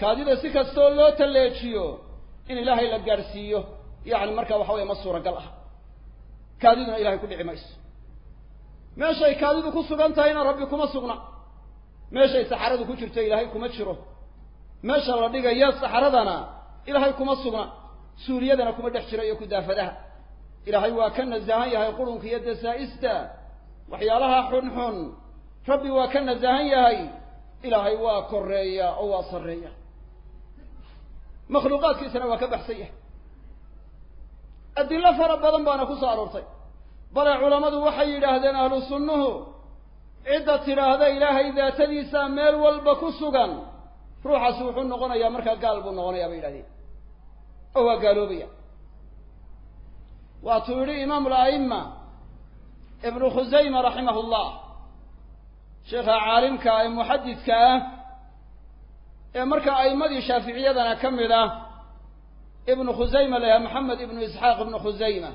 kaadida si kastoo loo talleejiyo in ilaahay la gaadhsiiyo yacni markaa waxa weye ma suuragal ah kaadiduna ilahay ku dhici mayso. Meeshay kaadidu ku sugan tahayna rabbi kuma sugna. Meeshay saxaradu ku jirto ilaahay kuma jiro. Meesha la dhigaya saxaradana ilaahay kuma sugna. Suuliyadana kuma dhex jiro iyo kudaafadaha ilaahay waa ka nasahan yahay qurunka iyo dasaa-ista. Waxyaalaha xunxun rabbi waa ka nasahan yahay. Ilaahay waa koreeya oo waa sarreeya. Makhluuqaadkiisana waa ka baxsan yahay. Adillo fara badan baana ku soo aroortay. Bale culammadu waxay yidhaahdeen ahlu sunnuhu cidda tidhaahda ilaahay daatadiisa meel walba ku sugan. Ruuxaasi wuxuu noqonayaa markaa gaal buu noqonayaa bay yidhahdeen oo waa gaaloobaya waatuu yidhi imaamu ala'ima ibnu khusayma raximah llah sheekha caalimka ee muxadidka ah ee marka a'imadii shaaficiyadana ka mid ah ibnu khusayma la yahay maxamed ibnu isxaaq ibnu khusayma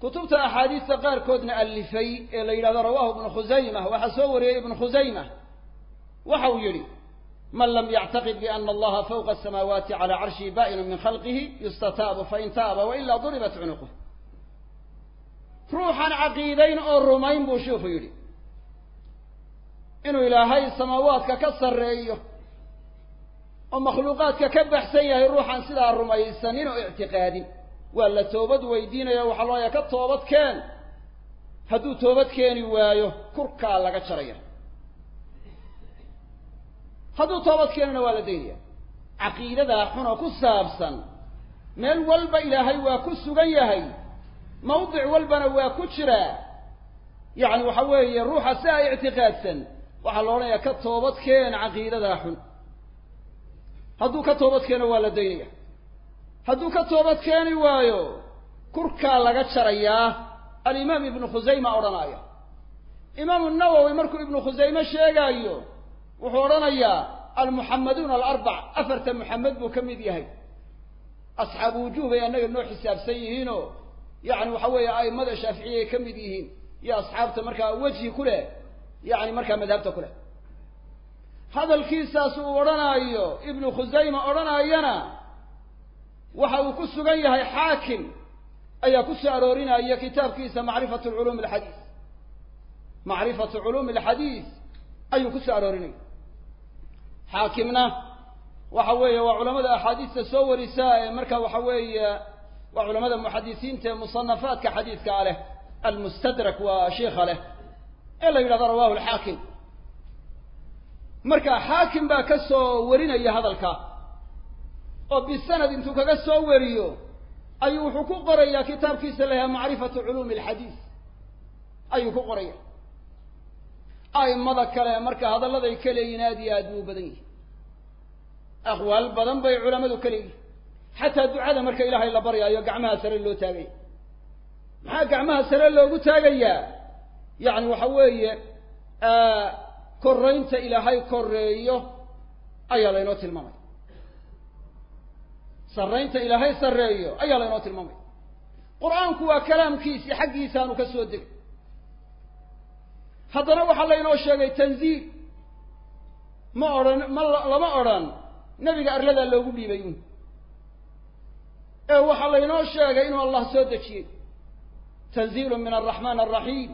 kutubta axaadiista qaarkoodna alifay ee la yidhahdo rawahu ibnu khusayma waxaa soo wariyey ibnu khusayma uu yidhi man lam yactaqid biana allaha fawqa asamaawaati cala carshihi ba'inu min khalqihi yustataabu fain taaba wailaa duribat cunuquh. Ruuxan caqiidayn oo rumayn buu shiiku yidhi. Inuu ilaahay samaawaadka ka sarreeyo oo makhluuqaadka ka baxsan yahay ruuxan sidaa rumaysanin oo ictiqaadin. Waa la toobad weydiinaya waxaa looaya ka toobad keen hadduu toobad keeni waayo kurkaa laga jaraya hadduu toobad keenana waa la daynaya caqiidadaa xunoo ku saabsan meel walba ilaahay waa ku sugan yahay mawdic walbana waa ku jiraa yacni waxa weeye ruuxa si a ictiqaadsan waxaa la odhanayaa ka toobad keen caqiidadaa xun. Hadduu ka toobad keeno waa la daynaya hadduu ka toobad keeni waayo kurkaa laga jarayaa alimaam ibnu khusayma odhanaya imaamu nawowi markuu ibnu khusayme sheegaayo wuxuu odhanayaa almuxamaduuna alarbac afarta muxamed buu ka mid yahay. Asxaabu wujuh bay annaga noo xisaabsan yihiinoo yacni waxa weeye a'immada shaaficiya ay ka mid yihiin iyo asxaabta markaa wejhi ku leh yacni markaa madhabta ku leh. Hadalkiisaas uu odhanaayo ibnu khusayma odhanaayana waxa uu ku sugan yahay xaakim ayaa ku soo aroorinaya kitaabkiisa macrifatu culuumi alxadiis macrifatu culuumi alxadiis ayuu ku soo aroorinaya xaakimna. Waxa weeye waa culamada axaadiista soo warisaa ee marka waxa weeye waa culamada muxadisiinta ee musanafaadka xadiidka a leh. Almustadrak waa shiikha leh. Ee la yidhahdo rawahu alxaakim marka xaakim baa ka soo warinaya hadalka. Oo bisanad intuu kaga soo wariyo ayuu wuxuu ku qorayaa kitaabkiisa la macrifatu culuumi alxadiis ayuu ku qoraya a'imada kale marka hadalladay ka leeyihiin aad iyo aad buu u badan yihi aqwaal badan bay culamadu ka leeyihiin xataa ducada marka ilaahay la baryaayo gacmaha sare loo taagaya. Maxaa gacmaha sare loogu taagayaa? Yacni waxa weeye koraynta ilaahay koreeyo ayaa laynoo tilmaamaya sarraynta ilaahay sarreeyo ayaa laynoo tilmaamaya qur'aanku waa kalaamkiisii xaggiisaanu ka soo degay haddana waxaa laynoo sheegay tanziil ma odhan ma lama odhan nebiga arladaa loogu dhiibay un ee waxaa laynoo sheegay inuu allah soo dejiyey. Tanziilu min alraxmaan alraxiim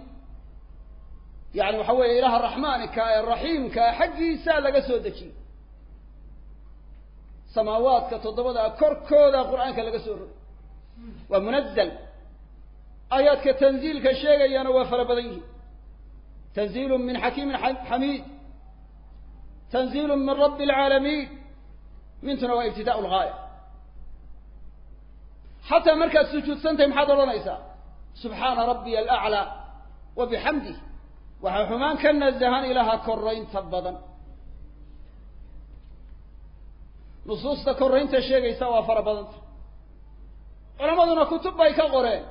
yani waxa weeye ilaha raxmaanka ee raxiimka xaggiisa laga soo dejiyey. Samaawaadka toddobada korkooda qur'aanka laga soo rogay. Waa munazal aayaadka tanziilka sheegayana waa fara badan yihiin tanziilu min xakiimin xamiid tanziilu min rabbi alcaalamiin mintuna waa ibtidaa lgaaya xataa markaad sujuudsantahay maxaad odhanaysaa subxaana rabbiya alaclaa wa bixamdih waxaa xumaan ka nasahan ilaha koraynta badan nusuusta koraynta sheegaysa waa fara badanta culammaduna kutub bay ka qoreen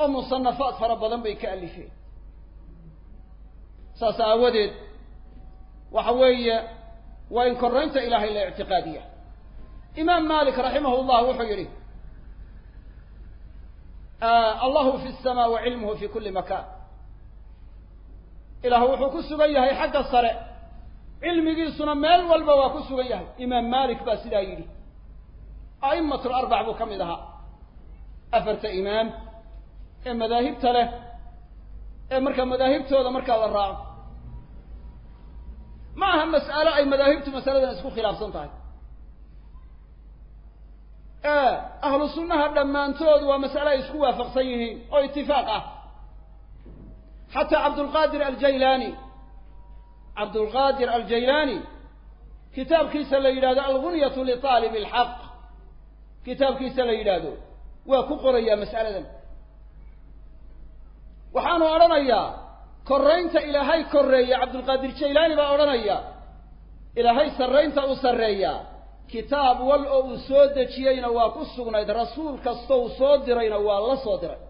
oo musanafaad fara badan bay ka alifeen saas aawadeed waxa weeye waa in koraynta ilaahay la ictiqaadiya. Imaam malik raximah llah wuxuu yidhi allahu fi الsma wa cilmuhu fi kuli makan ilaah wuxuu ku sugan yahay xagga sare cilmigiisuna meel walba waa ku sugan yahay. Imaam malik baa sidaa yidhi a'imat larbac buu ka mid ahaa. Afarta imaam ee madaahibta leh ee marka madaahibtooda markaa la raaco ma aha mas'alo ay madaahibtu masaladan isku khilaafsan tahay. Ahlu sunnaha dhammaantood waa mas'ale ay isku waafaqsan yihiin oo itifaaq ah. Xataa cabdulqaadir aljaylani cabdulqaadir aljaylani kitaabkiisa la yidhahdo algunyatu liطaalib alxaq kitaabkiisa la yidhaahdo waa ku qorayaa mas'aladan. Waxaanu odhanayaa koraynta ilaahay koreeya cabdulqaadir jaylaani baa odhanaya ilaahay sarraynta u sarreeyaa kitaab wal oo uu soo dejiyeyna waa ku sugnayd. Rasuul kasta uu soo dirayna waa la soo diray.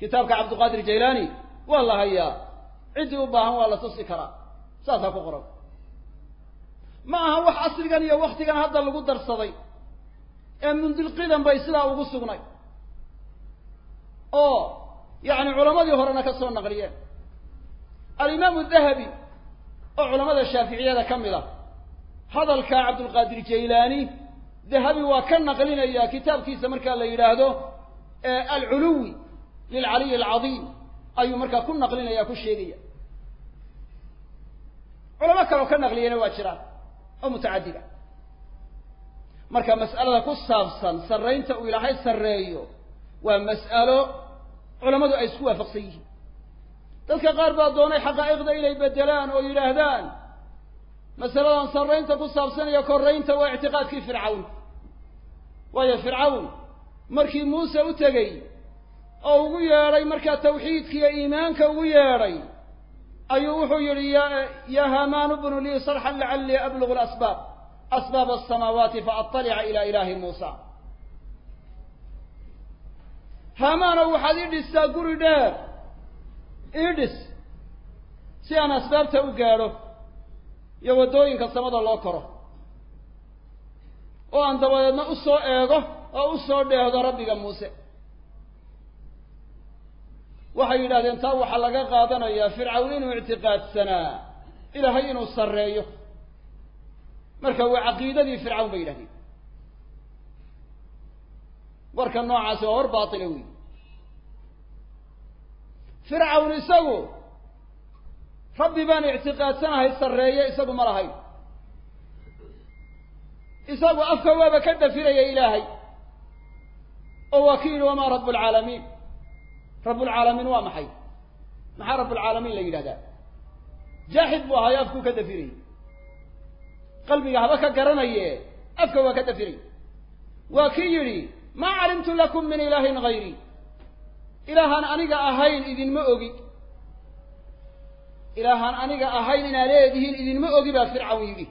Kitaabka cabdulqaadir jaylaani waa la hayaa. Ciddii u baahan waa la tusi karaa. Saasaa ku qoran. Ma aha wax asrigan iyo waktigan hadda lagu darsaday. Ee mundilqidan bay sidaa ugu sugnay. Oo yacni culammadii horena ka soo naqliyeen. Alimaamu dahabi oo culamada shaaficiyada ka mid a hadalkaa cabdulqaadir jaylaani dahabi waa ka naqlinaya kitaabkiisa markaa la yidhaahdo alculuwi lilcaliy alcadiim ayuu markaa ku naqlinaya ku sheegaya. Culamo kaleo ka naqliyana waa jiraan oo mutacadida marka mas'alada ku saabsan sarraynta uu ilaahay sarreeyo waa mas'alo culammadu ay isku waafaqsan yihiin. Dadka qaar baa doonay xaqaa'iqda inay bedelaan oo yidhaahdaan masaladan sarraynta ku saabsan iyo koraynta waa ictiqaadkii fircawn. Waayo fircawn markii muuse u tegey oo ugu yeedhay markaa tawxiidka iyo iimaanka ugu yeedhay ayuu wuxuu yidhi ya haamaanu bnu lii sarxan lacallii ablugu lasbaab asbaab asamaawaati faatalica ila ilaahi muusa haamaanow waxaad ii dhistaa guri dheer. Ii dhis. Si aan asbaabta u gaadho iyo waddooyinka samada loo koro. Oo aan dabadeedna u soo eego oo u soo dheehdo rabbiga muuse. Waxay yidhahdeen taa waxaa laga qaadanayaa fircawn inuu ictiqaadsanaa ilaahay inuu sarreeyo. Marka waa caqiidadii fircawn bay yidhahdeen warka noocaasi waa war baatila wey fircawn isagu rabbi baan ictiqaadsanahay sarreeye isagu ma lahayn. Isagu afka waaba ka dhafiraya ilaahay. Oo waa ki yidhi wamaa rabu lcaalamiin rabbulcaalamiin waa maxay? Maxaa rabbulcaalamiin la yidhahdaa? Jaaxid buu ahaayo afkuu ka dafirayy qalbiga haba ka garanaye afka waa ka dafiray waa ki yidhi maa calimtu lakum min ilaahin hayri ilaahaan aniga ahayn idinma ogi. Ilaahaan aniga ahayn inaad leedihiin idinma ogi baa fircawn yidhi.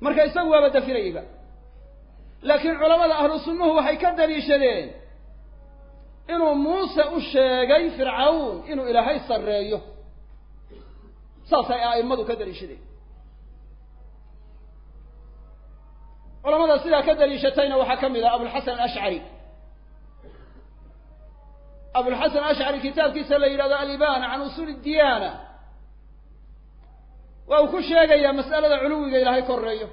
Marka isagu waaba dafirayba. Laakiin culamada ahlu sunnuhu waxay ka daliishadeen inuu muuse u sheegay fircawn inuu ilaahay sarreeyo. Saasay a'immadu ka daliishadeen culamada sidaa ka daliishatayna waxaa ka mid ah abulxasan alashcari abulxasan ashcari kitaabkiisa la yidhahdo alibana can usuuli diyaana. Waa uu ku sheegayaa mas'alada culuwiga ilaahay koreeyo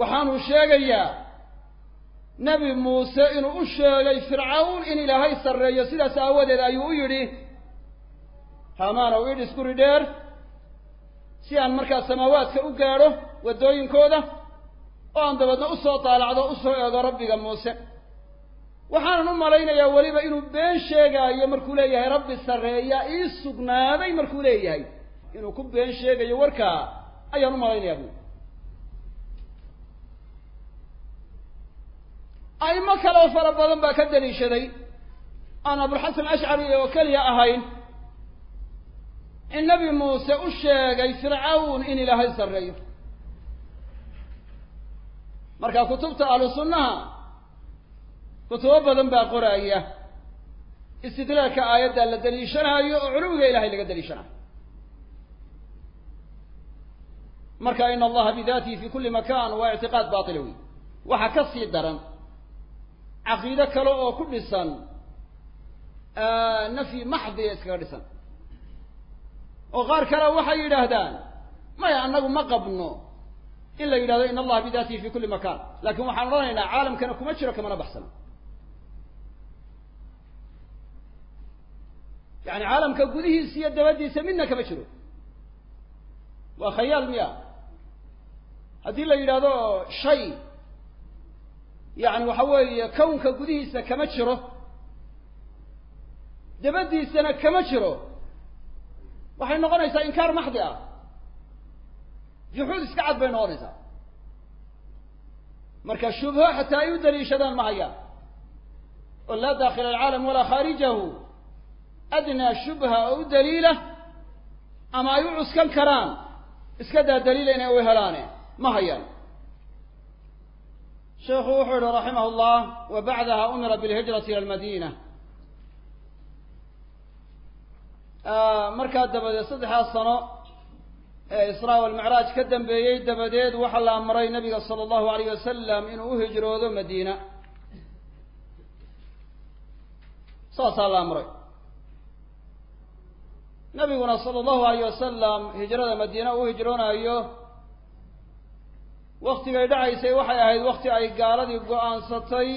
waxaanuu sheegayaa nebi muuse inuu u sheegay fircawn in ilaahay sarreeyo sidaas aawadeed ayuu u yidhi haamaanow idh iskuri dheer. Si aan markaa samaawaadka u gaadho waddooyinkooda oo aan dabeedna u soo daalacdo o u soo eego rabbiga muuse. Waxaanan u malaynayaa weliba inuu been sheegaayo markuu leeyahay rabbi sarreeya ii sugnaaday markuu leeyahay. Inuu ku been sheegayo warkaa ayaan u malaynayaa buui a'imo kale oo fara badan baa ka daliishaday aan abulxasan ashcari oo keliya ahayn in nebi muuse u sheegay fircawn in ilaahay sarreeyo marka kutubta ahlu sunnaha kutubo badan baa qoraaya istidlaalka aayadda la daliishanaayo oo culuwiga ilahay laga daliishanayo marka in allaha bidatihi fi kuli makan waa ictiqaad batila wey waxa ka sii daran caqiide kale oo ku dhisan nafyi maxdiya iskaga dhisan. Oo qaar kale waxay yidhaahdaan maya annagu ma qabno in la yidhahdo in allaha bidatihi fi kuli makan laakiin waxaan odhanaynaa caalamkana kuma jiro kamana baxsano yani caalamka gudihiisa iyo dabadiisa midna kama jiro. Waa khayaal miya. Haddii la yidhahdo shay yani waxa weeye kownka gudihiisa kama jiro dabadiisana kama jiro waxay noqonaysaa inkaar maxdi ah juxuud iska cad bay noqonaysaa. Marka shubho xataa ay u daliishadaan ma hayaan oo laa dakhila alcaalam walaa khaarijahu. Adnaa shubha oo u daliila ama ay u cuskan karaan iska daa daliila inay u helaane ma hayaan sheikhu wuxuu yihi raximah llah wa bacdaha umira bilhijrati ila lmadina markaa dabadeed saddexdaas sano ee israa walmicraaj ka dambeeyey dabadeed waxaa la amray nabiga sala allahu alayh wasalam inuu u hijroodo madiina. Saasaa la amray. Nabiguna sala allahu alayh wasalam hijrada madiina uu hijroonaayo waktigay dhacaysay waxay ahayd wakti ay gaaladii go'aansatay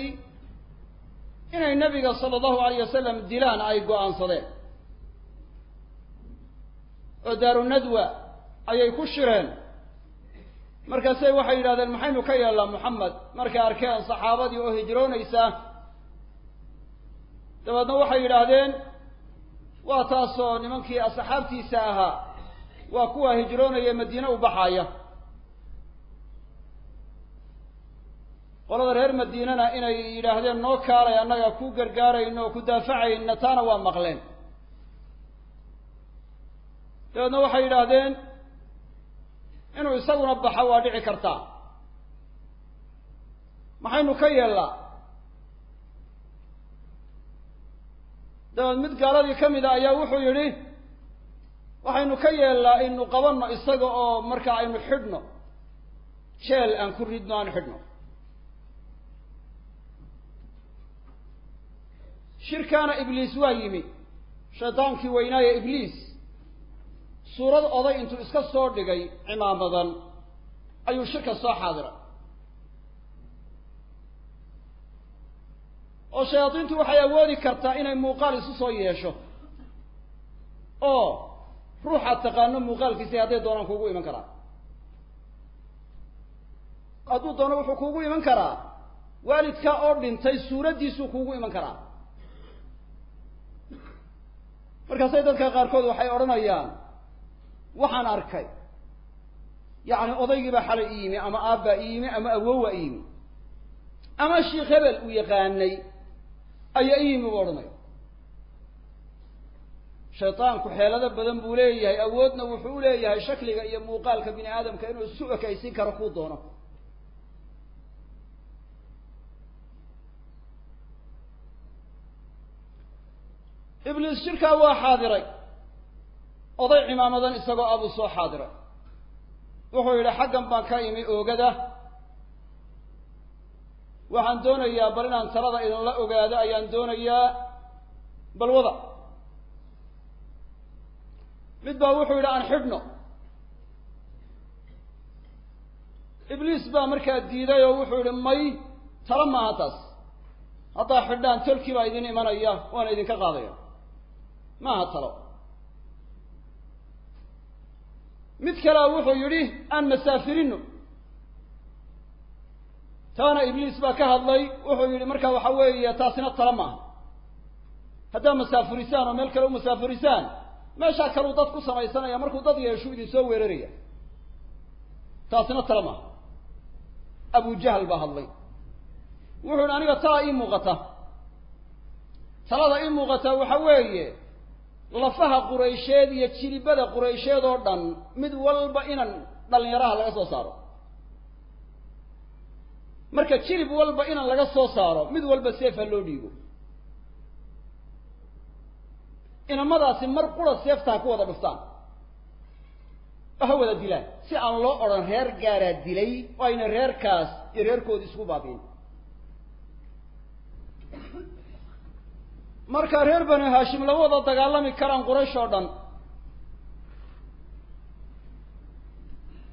inay nabiga sala allahu alayh wasalam dilaan ay go'aansadeen. Oo daaru nadwa ayay ku shireen. Markaasay waxay yidhahdeen maxaynu ka yeelnaa moxamed markay arkeen saxaabadii oo hijroonaysa. Dabeedna waxay yidhaahdeen waa taasoo nimankii asxaabtiisa ahaa waa kuwa hijroonaya madiine u baxaaya qolada reer madiinana inay yidhaahdeen noo kaalay annaga ku gargaarayno oo ku daafacayna taana waa maqleen. Dabeedna waxay yidhaahdeen inuu isaguna baxo waa dhici kartaa. Maxaynu ka yeellaa dabeed mid gaaladii ka mid a ayaa wuxuu yidhi waxaynu ka yeellaa aynu qabanno isaga oo markaa aynu xidhno. Jeel aan ku ridno aan xidhno. Shirkaana ibliis waa yimi. Shaydaankii weynaaye ibliis suurad oday intuu iska soo dhigay cimaamadan ayuu shirka soo xaadiray. oo shayaadiintu waxay awoodi kartaa inay muuqaal isu soo yeesho oo ruuxaad taqaano muuqaalkiisi hadday doonaan kuugu iman karaa hadduu doono wuxuu kuugu iman karaa waalidkaa oo dhintay suuraddiisuu kuugu iman karaa. markaasay dadka qaarkood waxay odhanayaan waxaan arkay. Yacni odaygii baa xalay i yimi ama aabbaa i yimi ama awowa i yimi. Ama sheikh hebel uu yaqaanay ayaa i yimi buu odhanaya shaydaanku xeelado badan buu leeyahay awoodna wuxuu u leeyahay shakliga iyo muuqaalka bini aadamka inuu isu ekaysin karo kuu doono. Ibliis shirkaa waa xaadiray oday cimaamadan isagoo abuu soo xaadiray wuxuu yidhi xaggan baan ka imi oogada. Waxaan doonayaa bal inaan talada idinla ogaado ayaan doonayaa balwada mid baa wuxuu yidhi aan xidhno. Ibliis baa markaa diiday oo wuxuu yidhi may talo maaha taas. Haddaa xidhaan tolkii baa idin imanaya waana idinka qaadaya. Maaha talo mid kalea wuxuu yidhi aan masaafirino taana ibliis baa ka hadlay wuxuu yidhi marka waxa weeye taasina talo maaha. Haddaad masaafurisaan oo meel kale u masaafurisaan meeshaa kaleu dad ku samaysanaya markuu dad yeeshu idin soo weeraraya. Taasina talo maaha. Abu jahl baa hadlay. Wuxuu yihi aniga talaa ii muuqata. Talada ii muuqata waxa weeye lafaha quraysheed iyo jilibada quraysheed oo dhan mid walba inan dhalinyaraha laga soo saaro. Marka jilib walba inan laga soo saaro mid walba seefa loo dhiibo inamadaasi mar qura seefta ha ku wada dhuftaan. Oo ha wada dilaan si aan loo odhan reer gaaraa dilay oo ayna reerkaas iyo reerkoodi isku baabiin marka reer banu haashim lama wada dagaalami karaan quraysh oo dhan.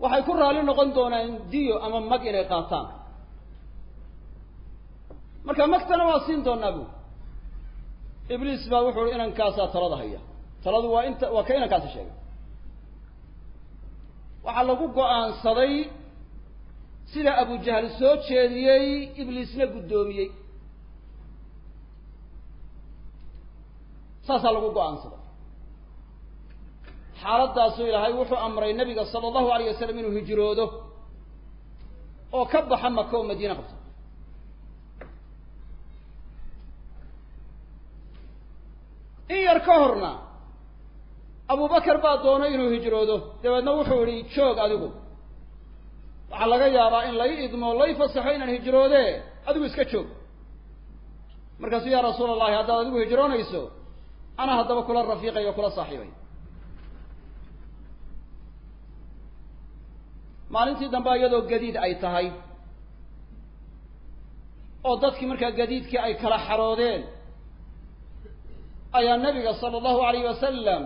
Waxay ku raali noqon doonaan diyo ama mag inay qaataan. Marka magtana waa siin doonaa bu ibliis baa wuxuu uhi inankaasaa talada haya. Taladu waa inta waa ka inankaasi sheegay. Waxaa lagu go'aansaday sida abujahl soo jeediyey ibliisna guddoomiyey saasaa lagu go'aansaday xaaladdaasuu ilaahay wuxuu amray nabiga sala allahu alayh wasalam inuu hijroodo oo ka baxa maka oo madiine qabto. In yar ka horna abubakar baa doonay inuu hijroodo. Dabeedna wuxuu idhi joog adigu. Waxaa laga yaabaa in lay idmo lay fasaxo inaan hijroode. Adigu iska joog. Markaasuu yaa rasuul allahi haddaad adigu hijroonayso anaa haddaba kula rafiiqay o kula saaxiibay maalintii dambe iyadoo gadiid ay tahay oo dadkii markaa gadiidkii ay kala xaroodeen ayaa nabiga sala allahu alayh wasalam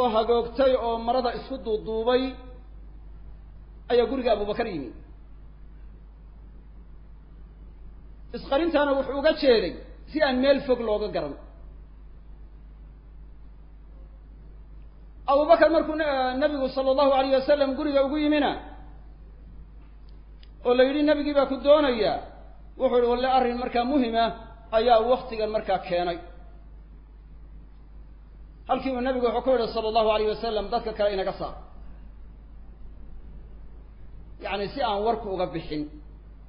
oo hagoogtay oo marada isku duuduubay ayaa guriga abubakar yimi isqarintaana wuxuu uga jeeday si aan meel fog looga garan abubakar markuu nabigu sala allahu alayh wasalam guriga ugu yimina oo la yidhi nebigii baa ku doonaya. Wuxuu yihi walle arrin markaa muhima ayaa waktigan markaa keenay. Halkii uu nabigu wuxuu ku yihi sala allahu alayh wasalam dadka kale inaga saar yacni si aan warku uga bixin.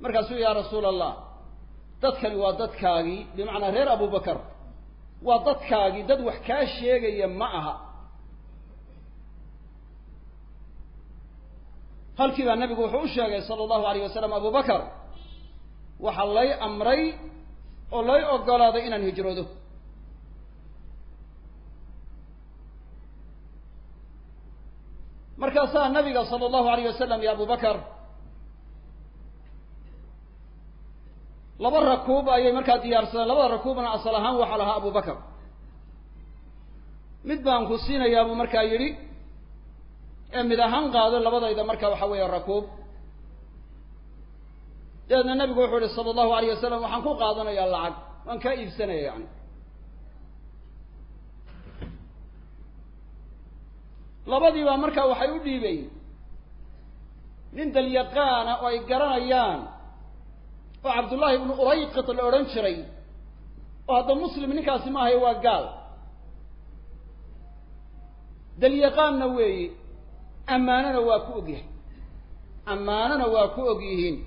Markaasuu yaa rasuula allah dadkani waa dadkaagii bimacnaa reer abubakar waa dadkaagii dad wax kaa sheegaya ma aha halkii baa nabigu wuxuu u sheegay sala allahu alayh wasalam abubakar waxaa lay amray oo lay ogolaaday inaan hijroodo. Markaasaa nabiga sala allahu alayh wasalam iyo abubakar laba rakuub ayay markaa diyaarsadeen labada rakuubna asal ahaan waxaa lahaa abubakar mid baan ku siinayaa buu markaa yidhi ee mid ahaan qaado labadayda marka waxa weeye rakuub. Dabeedna nabigu wuxuu yihi sala allahu alayh wasalam waxaan ku qaadanayaa lacag waan kaa iibsanaya yani labadii baa markaa waxay u dhiibeen nin dalyaqaana oo ay garanayaan oo cabdullaahi ibnu urayqit la odhan jiray oo hadda muslim ninkaasi ma ahayo waa gaal. Dalyaqaanna weeye ammaanona waa ku og yahay. Ammaanona waa ku og yihiin.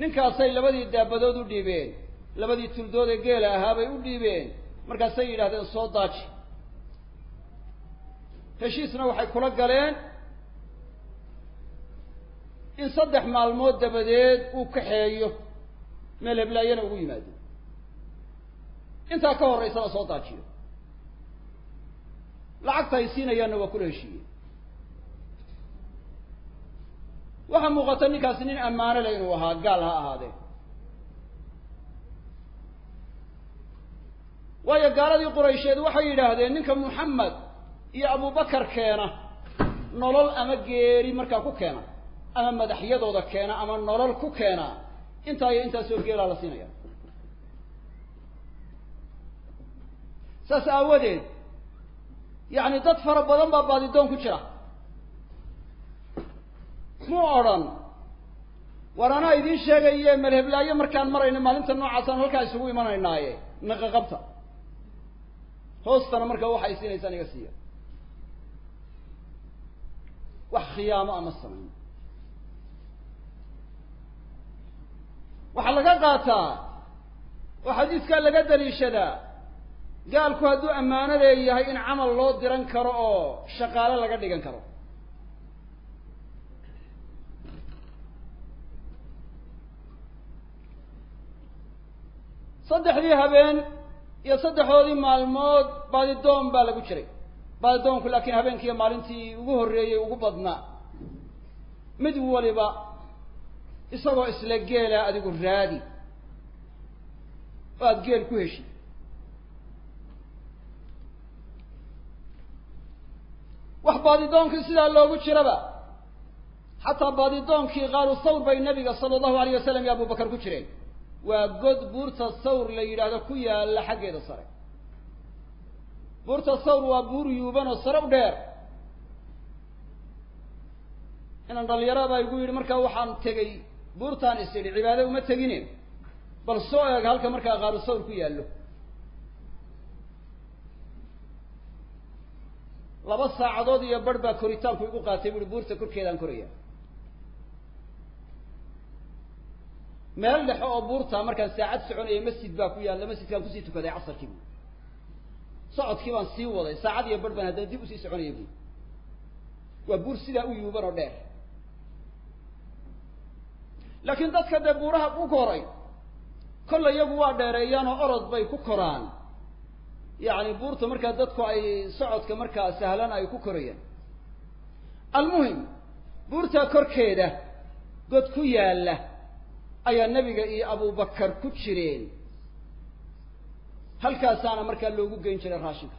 Ninkaasay labadii daabadood u dhiibeen labadii tuldood ee geela ahaabay u dhiibeen markaasay yidhahdeen soo daaji. Heshiisna waxay kula galeen. In saddex maalmood dabadeed uu kaxeeyo meel heblaayana ugu yimaado. Intaa ka horraysana soo daajiyo. Lacagta ay siinayaanna waa kula heshiiyey waxaa muuqata ninkaasi nin ammaano leh inuu ahaa gaal ha ahaadee. Waayo gaaladii quraysheed waxay yidhaahdeen ninka muxamed iyo abubakar keena nolol ama geeri markaa ku keena ama madaxyadooda keena ama nolol ku keena intaa iyo intaasoo geelaa la siinaya. Saas aawadeed yacni dad fara badan baa baadidoon ku jira muu odhan? War anaa idiin sheegaye malheblaayo markaan marayno maalinta noocaasaan halkaa isugu imanaynaaye naqaqabta hoostana markaa waxay siinaysaan iga siiya. Wax khiyaamo ama samayn. Waxaa laga qaataa oo xadiiskaa laga daliishadaa gaalku hadduu ammaanadee yahay in camal loo diran karo oo shaqaale laga dhigan karo saddexdii habeen iyo saddexdoodii maalmood baadidoon baa lagu jiray. Baadidoonku laakiin habeenkiiyo maalintii ugu horreeyey ugu badnaa. Mid waliba isagoo isla geela adigu raadi. Oo aada geel ku heshid. Wax baadidoonkii sidaa loogu jiraba xataa baadidoonkii qaalu thawr bay nabiga sala allahu alayh wasalam iyo abubakar ku jireen waa god buurta thawr la yidhaahdo ku yaalla xaggeeda sare. Buurta thawr waa buur yuuban oo sare u dheer. Inaan dhalinyaro baa igu yidhi markaa waxaan tegey buurtaan is idhi cibaado uma tegine bal soo eeg halka markaa qaaru thawr ku yaallo. Laba saacadood iyo barh baa koritaanku igu qaatay buuhi buurta korkeedaan koraya meel dhexe oo buurta markaan saacad soconaya masjid baa ku yaalla masjidkaan ku sii tukaday casarkii buui socodkii baan sii waday saacad iyo barh baan haddana dib u sii soconaya buui waa buur sidaa u yuuban oo dheer. Laakiin dadka dee buuraha ku koray kolle iyagu waa dheereeyaan oo orod bay ku koraan. Yacni buurta markaa dadku ay socodka markaa sahlan ay ku korayaan. Almuhim buurtaa korkeeda god ku yaalla ayaa nebiga iyo abubakar ku jireen. Halkaasaana markaa loogu geyn jiray raashinka.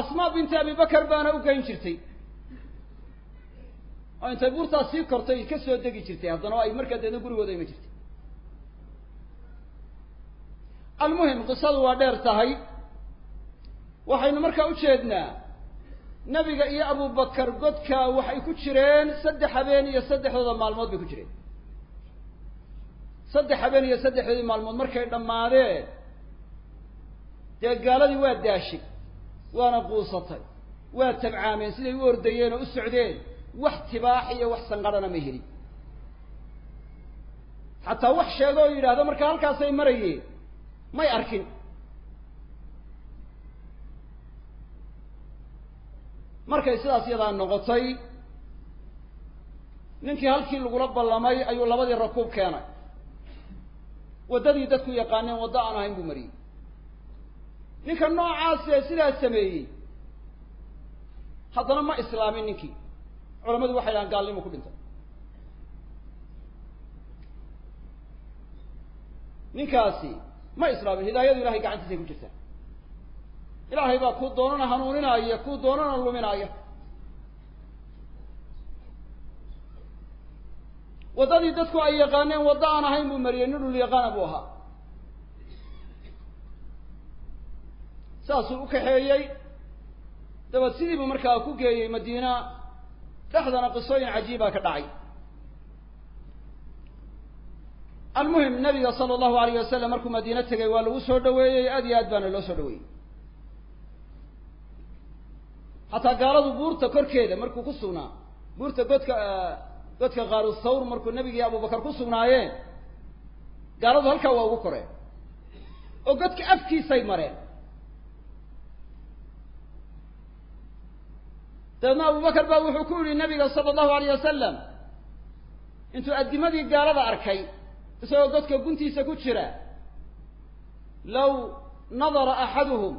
Asmaa binti abi bakar baana u geyn jirtay. Oo intay buurtaas sii kortay ka soo degi jirtay haddana ay markaa deedna gurigooda ima jirtay. Almuhim qisadu waa dheer tahay. Waxaynu markaa ujeednaa nebiga iyo abubakar godka waxay ku jireen saddex habeen iyo saddexdooda maalmood bay ku jireen. Saddex habeen iyo saddexdoodii maalmood markay dhammaadeen dee gaaladii waa daashay waana quusatay waa tabcaameen siday u ordayeen oo u socdeen wax tibaax iyo wax sanqadhana ma helin. Xataa wax sheego oo yidhaahdo marka halkaasay marayeen may arkin markay sidaas yadaa noqotay ninkii halkii lagula ballamay ayuu labadii rakuub keenay. Waddadii dadku yaqaaneen waddo aan ahayn buu mariyey. Ninka noocaas ee sidaas sameeyey haddana ma islaamin ninkii. Culamadu waxay dhahaan gaalnimo ku dhintay ninkaasi ma islaamin hidaayadu ilahay gacantiisay ku jirtaa ilaahay baa kuu doonana hanuuninaya kuu doonana luminaya waddadii dadku ay yaqaaneen waddo aan ahayn buu mariyey nin dhul yaqaana buu ahaa. Saasuu u kaxeeyey. Dabad sidiibuu markaa ku geeyey madiina dhexdana qisooyin cajiibaa ka dhacay. Almuhim nabiga sala allahu alayh wasalam markuu madiine tegay waa lagu soo dhaweeyey aad iyo aad baana loo soo dhaweeyey hataa gaaladu buurta korkeeda markuu ku sugnaa. Buurta godka godka qaaru thawr markuu nebigi iyo abubakar ku sugnaayeen gaaladu halkaa waa ugu koreen oo godka afkiisay mareen. Dabeedna abubakar baa wuxuu ku yihi nabiga sala allahu alayh wasalam intuu addimadii gaalada arkay isagoo godka guntiisa ku jira law nadara axaduhum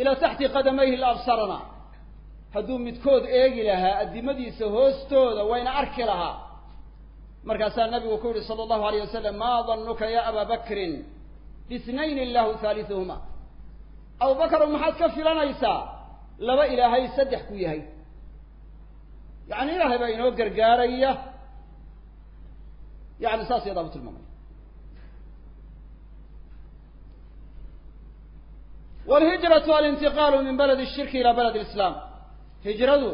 ilaa taxti qadamayhi la absarana. Hadduu midkood eegi lahaa addimadiisa hoostooda wayna arki lahaa. Markaasaa nabigu ku yihi sala allahu alayh wasalam maa danuka ya aba bakrin? Bisnayn illahu haaliuhuma abubakar maxaad ka filanaysaa? Laba ilaahay saddex ku yahay. Yacni ilaahay baa inoo gargaaraya. Yani saas yadaa bu tilmaamaya walhijratu alintiqaalu min baladi shirki ila baladi lislaam hijradu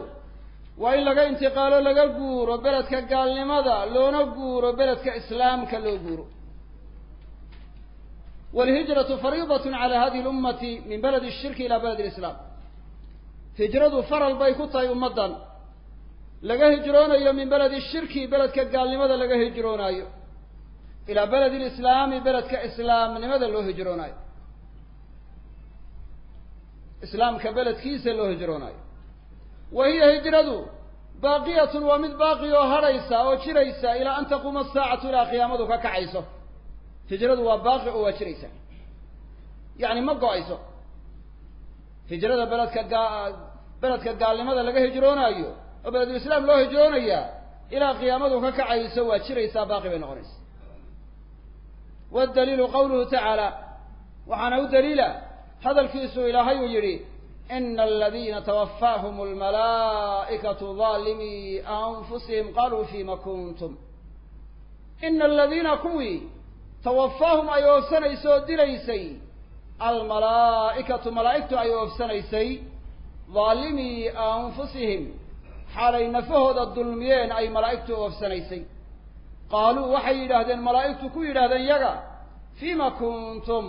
waa in laga intiqaalo laga guuro beledka gaalnimada loona guuro beledka islaamka loo guuro walhijratu fariidat cala hadihi lummati min baladi shirki ila baladi lislaam hijradu faral bay ku tahay ummaddan laga hijroonayo min beledi shirki beledka gaalnimada laga hijroonaayo ilaa beledi lislaami beledka islaamnimada loo hijroonaayo islaamka beledkiisa loo hijroonaayo wa hiya hijradu baaqiyatun waa mid baaqi oo hadhaysa oo jiraysa ilaa an taquuma asaacatu ilaa qiyaamadu ka kacayso. Hijradu waa baaqi oo waa jiraysa. Yacni ma go'ayso. Hijrada beledka gaa beledka gaalnimada laga hijroonaayo oo beledulislaam loo hijroonayaa ilaa qiyaamadu ka kacayso waa jiraysaa baaqi bay noqonaysa. Waddaliilu qawluhu tacaala waxaana u daliila hadalkiisu ilaahay uu yidhi ina aladiina twafaahum almalaa'ikatu daalimii anfusihim qaluu fima kuntum. Ina aladiina kuwii tawafaahum ay oofsanayso oo dilaysay almalaa'ikatu malaa'igtu ay oofsanaysay daalimii anfusihim xaalay nafahooda dulmiyeen ay malaa'igtu oofsanaysay. Qaaluu waxay yidhaahdeen malaa'igtu ku yidhahdeen yaga fima kuntum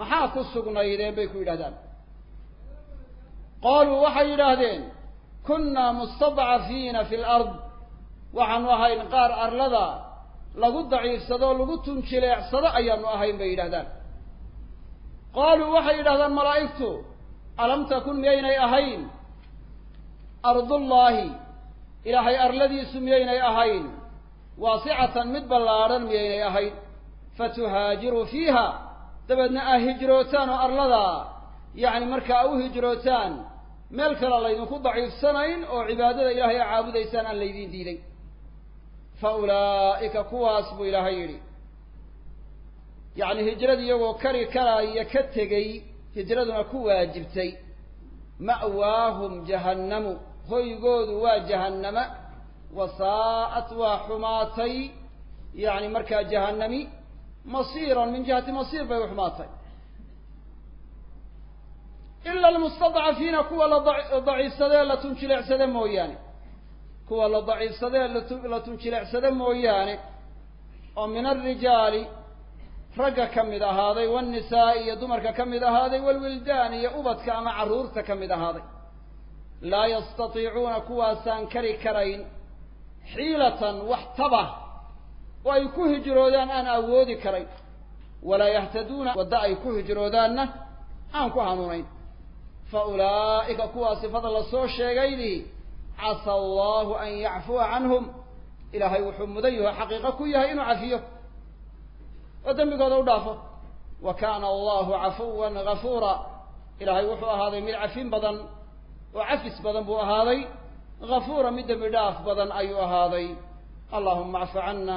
maxaa ku sugnaydeen bay ku yidhahdaan. Qaaluu waxay yidhaahdeen kunnaa mustadcafiina fi lard waxaanu ahayn qaar arlada lagu daciifsado lagu tunjileecsado ayaanu ahayn bay yidhahdaan qaaluu waxay yidhahdaan malaa'igtu alam takun miyaynay ahayn? Ardullaahi ilaahay arladiisu miyaynay ahayn? Waasicatan mid ballaadhan miyaynay ahayn? Fatuhaajiruu fiiha dabeedna aa hijrootaan oo arladaa yacni markaa u hijrootaan meel kale laydinku daciifsanayn oo cibaadada ilaahay a caabudaysaan aan laydiin diiday fa ulaa'ika kuwaas buu ilaahay yidhi. Yacni hijrada iyagoo kari karaya ka tegey hijraduna ku waajibtay. Ma'waahum jahannamu hoygoodu waa jahannama. Wasaa'at waa xumaatay. Yacni markaa jahannami masiiran min jihati masiir bay u xumaatay. Ila almustadcafiina kuwa la daciifsadee la tunjileecsade mooyaane. Kuwa la daciifsadee la tunjileecsade mooyaane. Oo min alrijaali ragga ka mid ahaaday waannisaa'i iyo dumarka ka mid ahaaday waalwildaan iyo ubadka ama carruurta ka mid ahaaday. Laa yastatiicuuna kuwaasaan kari karayn xiilatan wax oo ay ku hijroodaan aan awoodi karayn walaa yahtaduuna wadda ay ku hijroodaanna aan ku hanuunayn. Fa ulaa'ika kuwaa sifada la soo sheegaydi casa allahu an yacfuwa canhum. Ilaahay wuxuu mudan yaho xaqiiqo ku yahay inuu cafiyo. Oo dembigooda u dhaafo. Wa kaana allahu cafuwan gafuura. Ilaahay wuxuu ahaaday mid cafin badan oo cafis badan buu ahaaday. Gafuura mid dembi dhaaf badan ayuu ahaaday. Allahuma acfu cana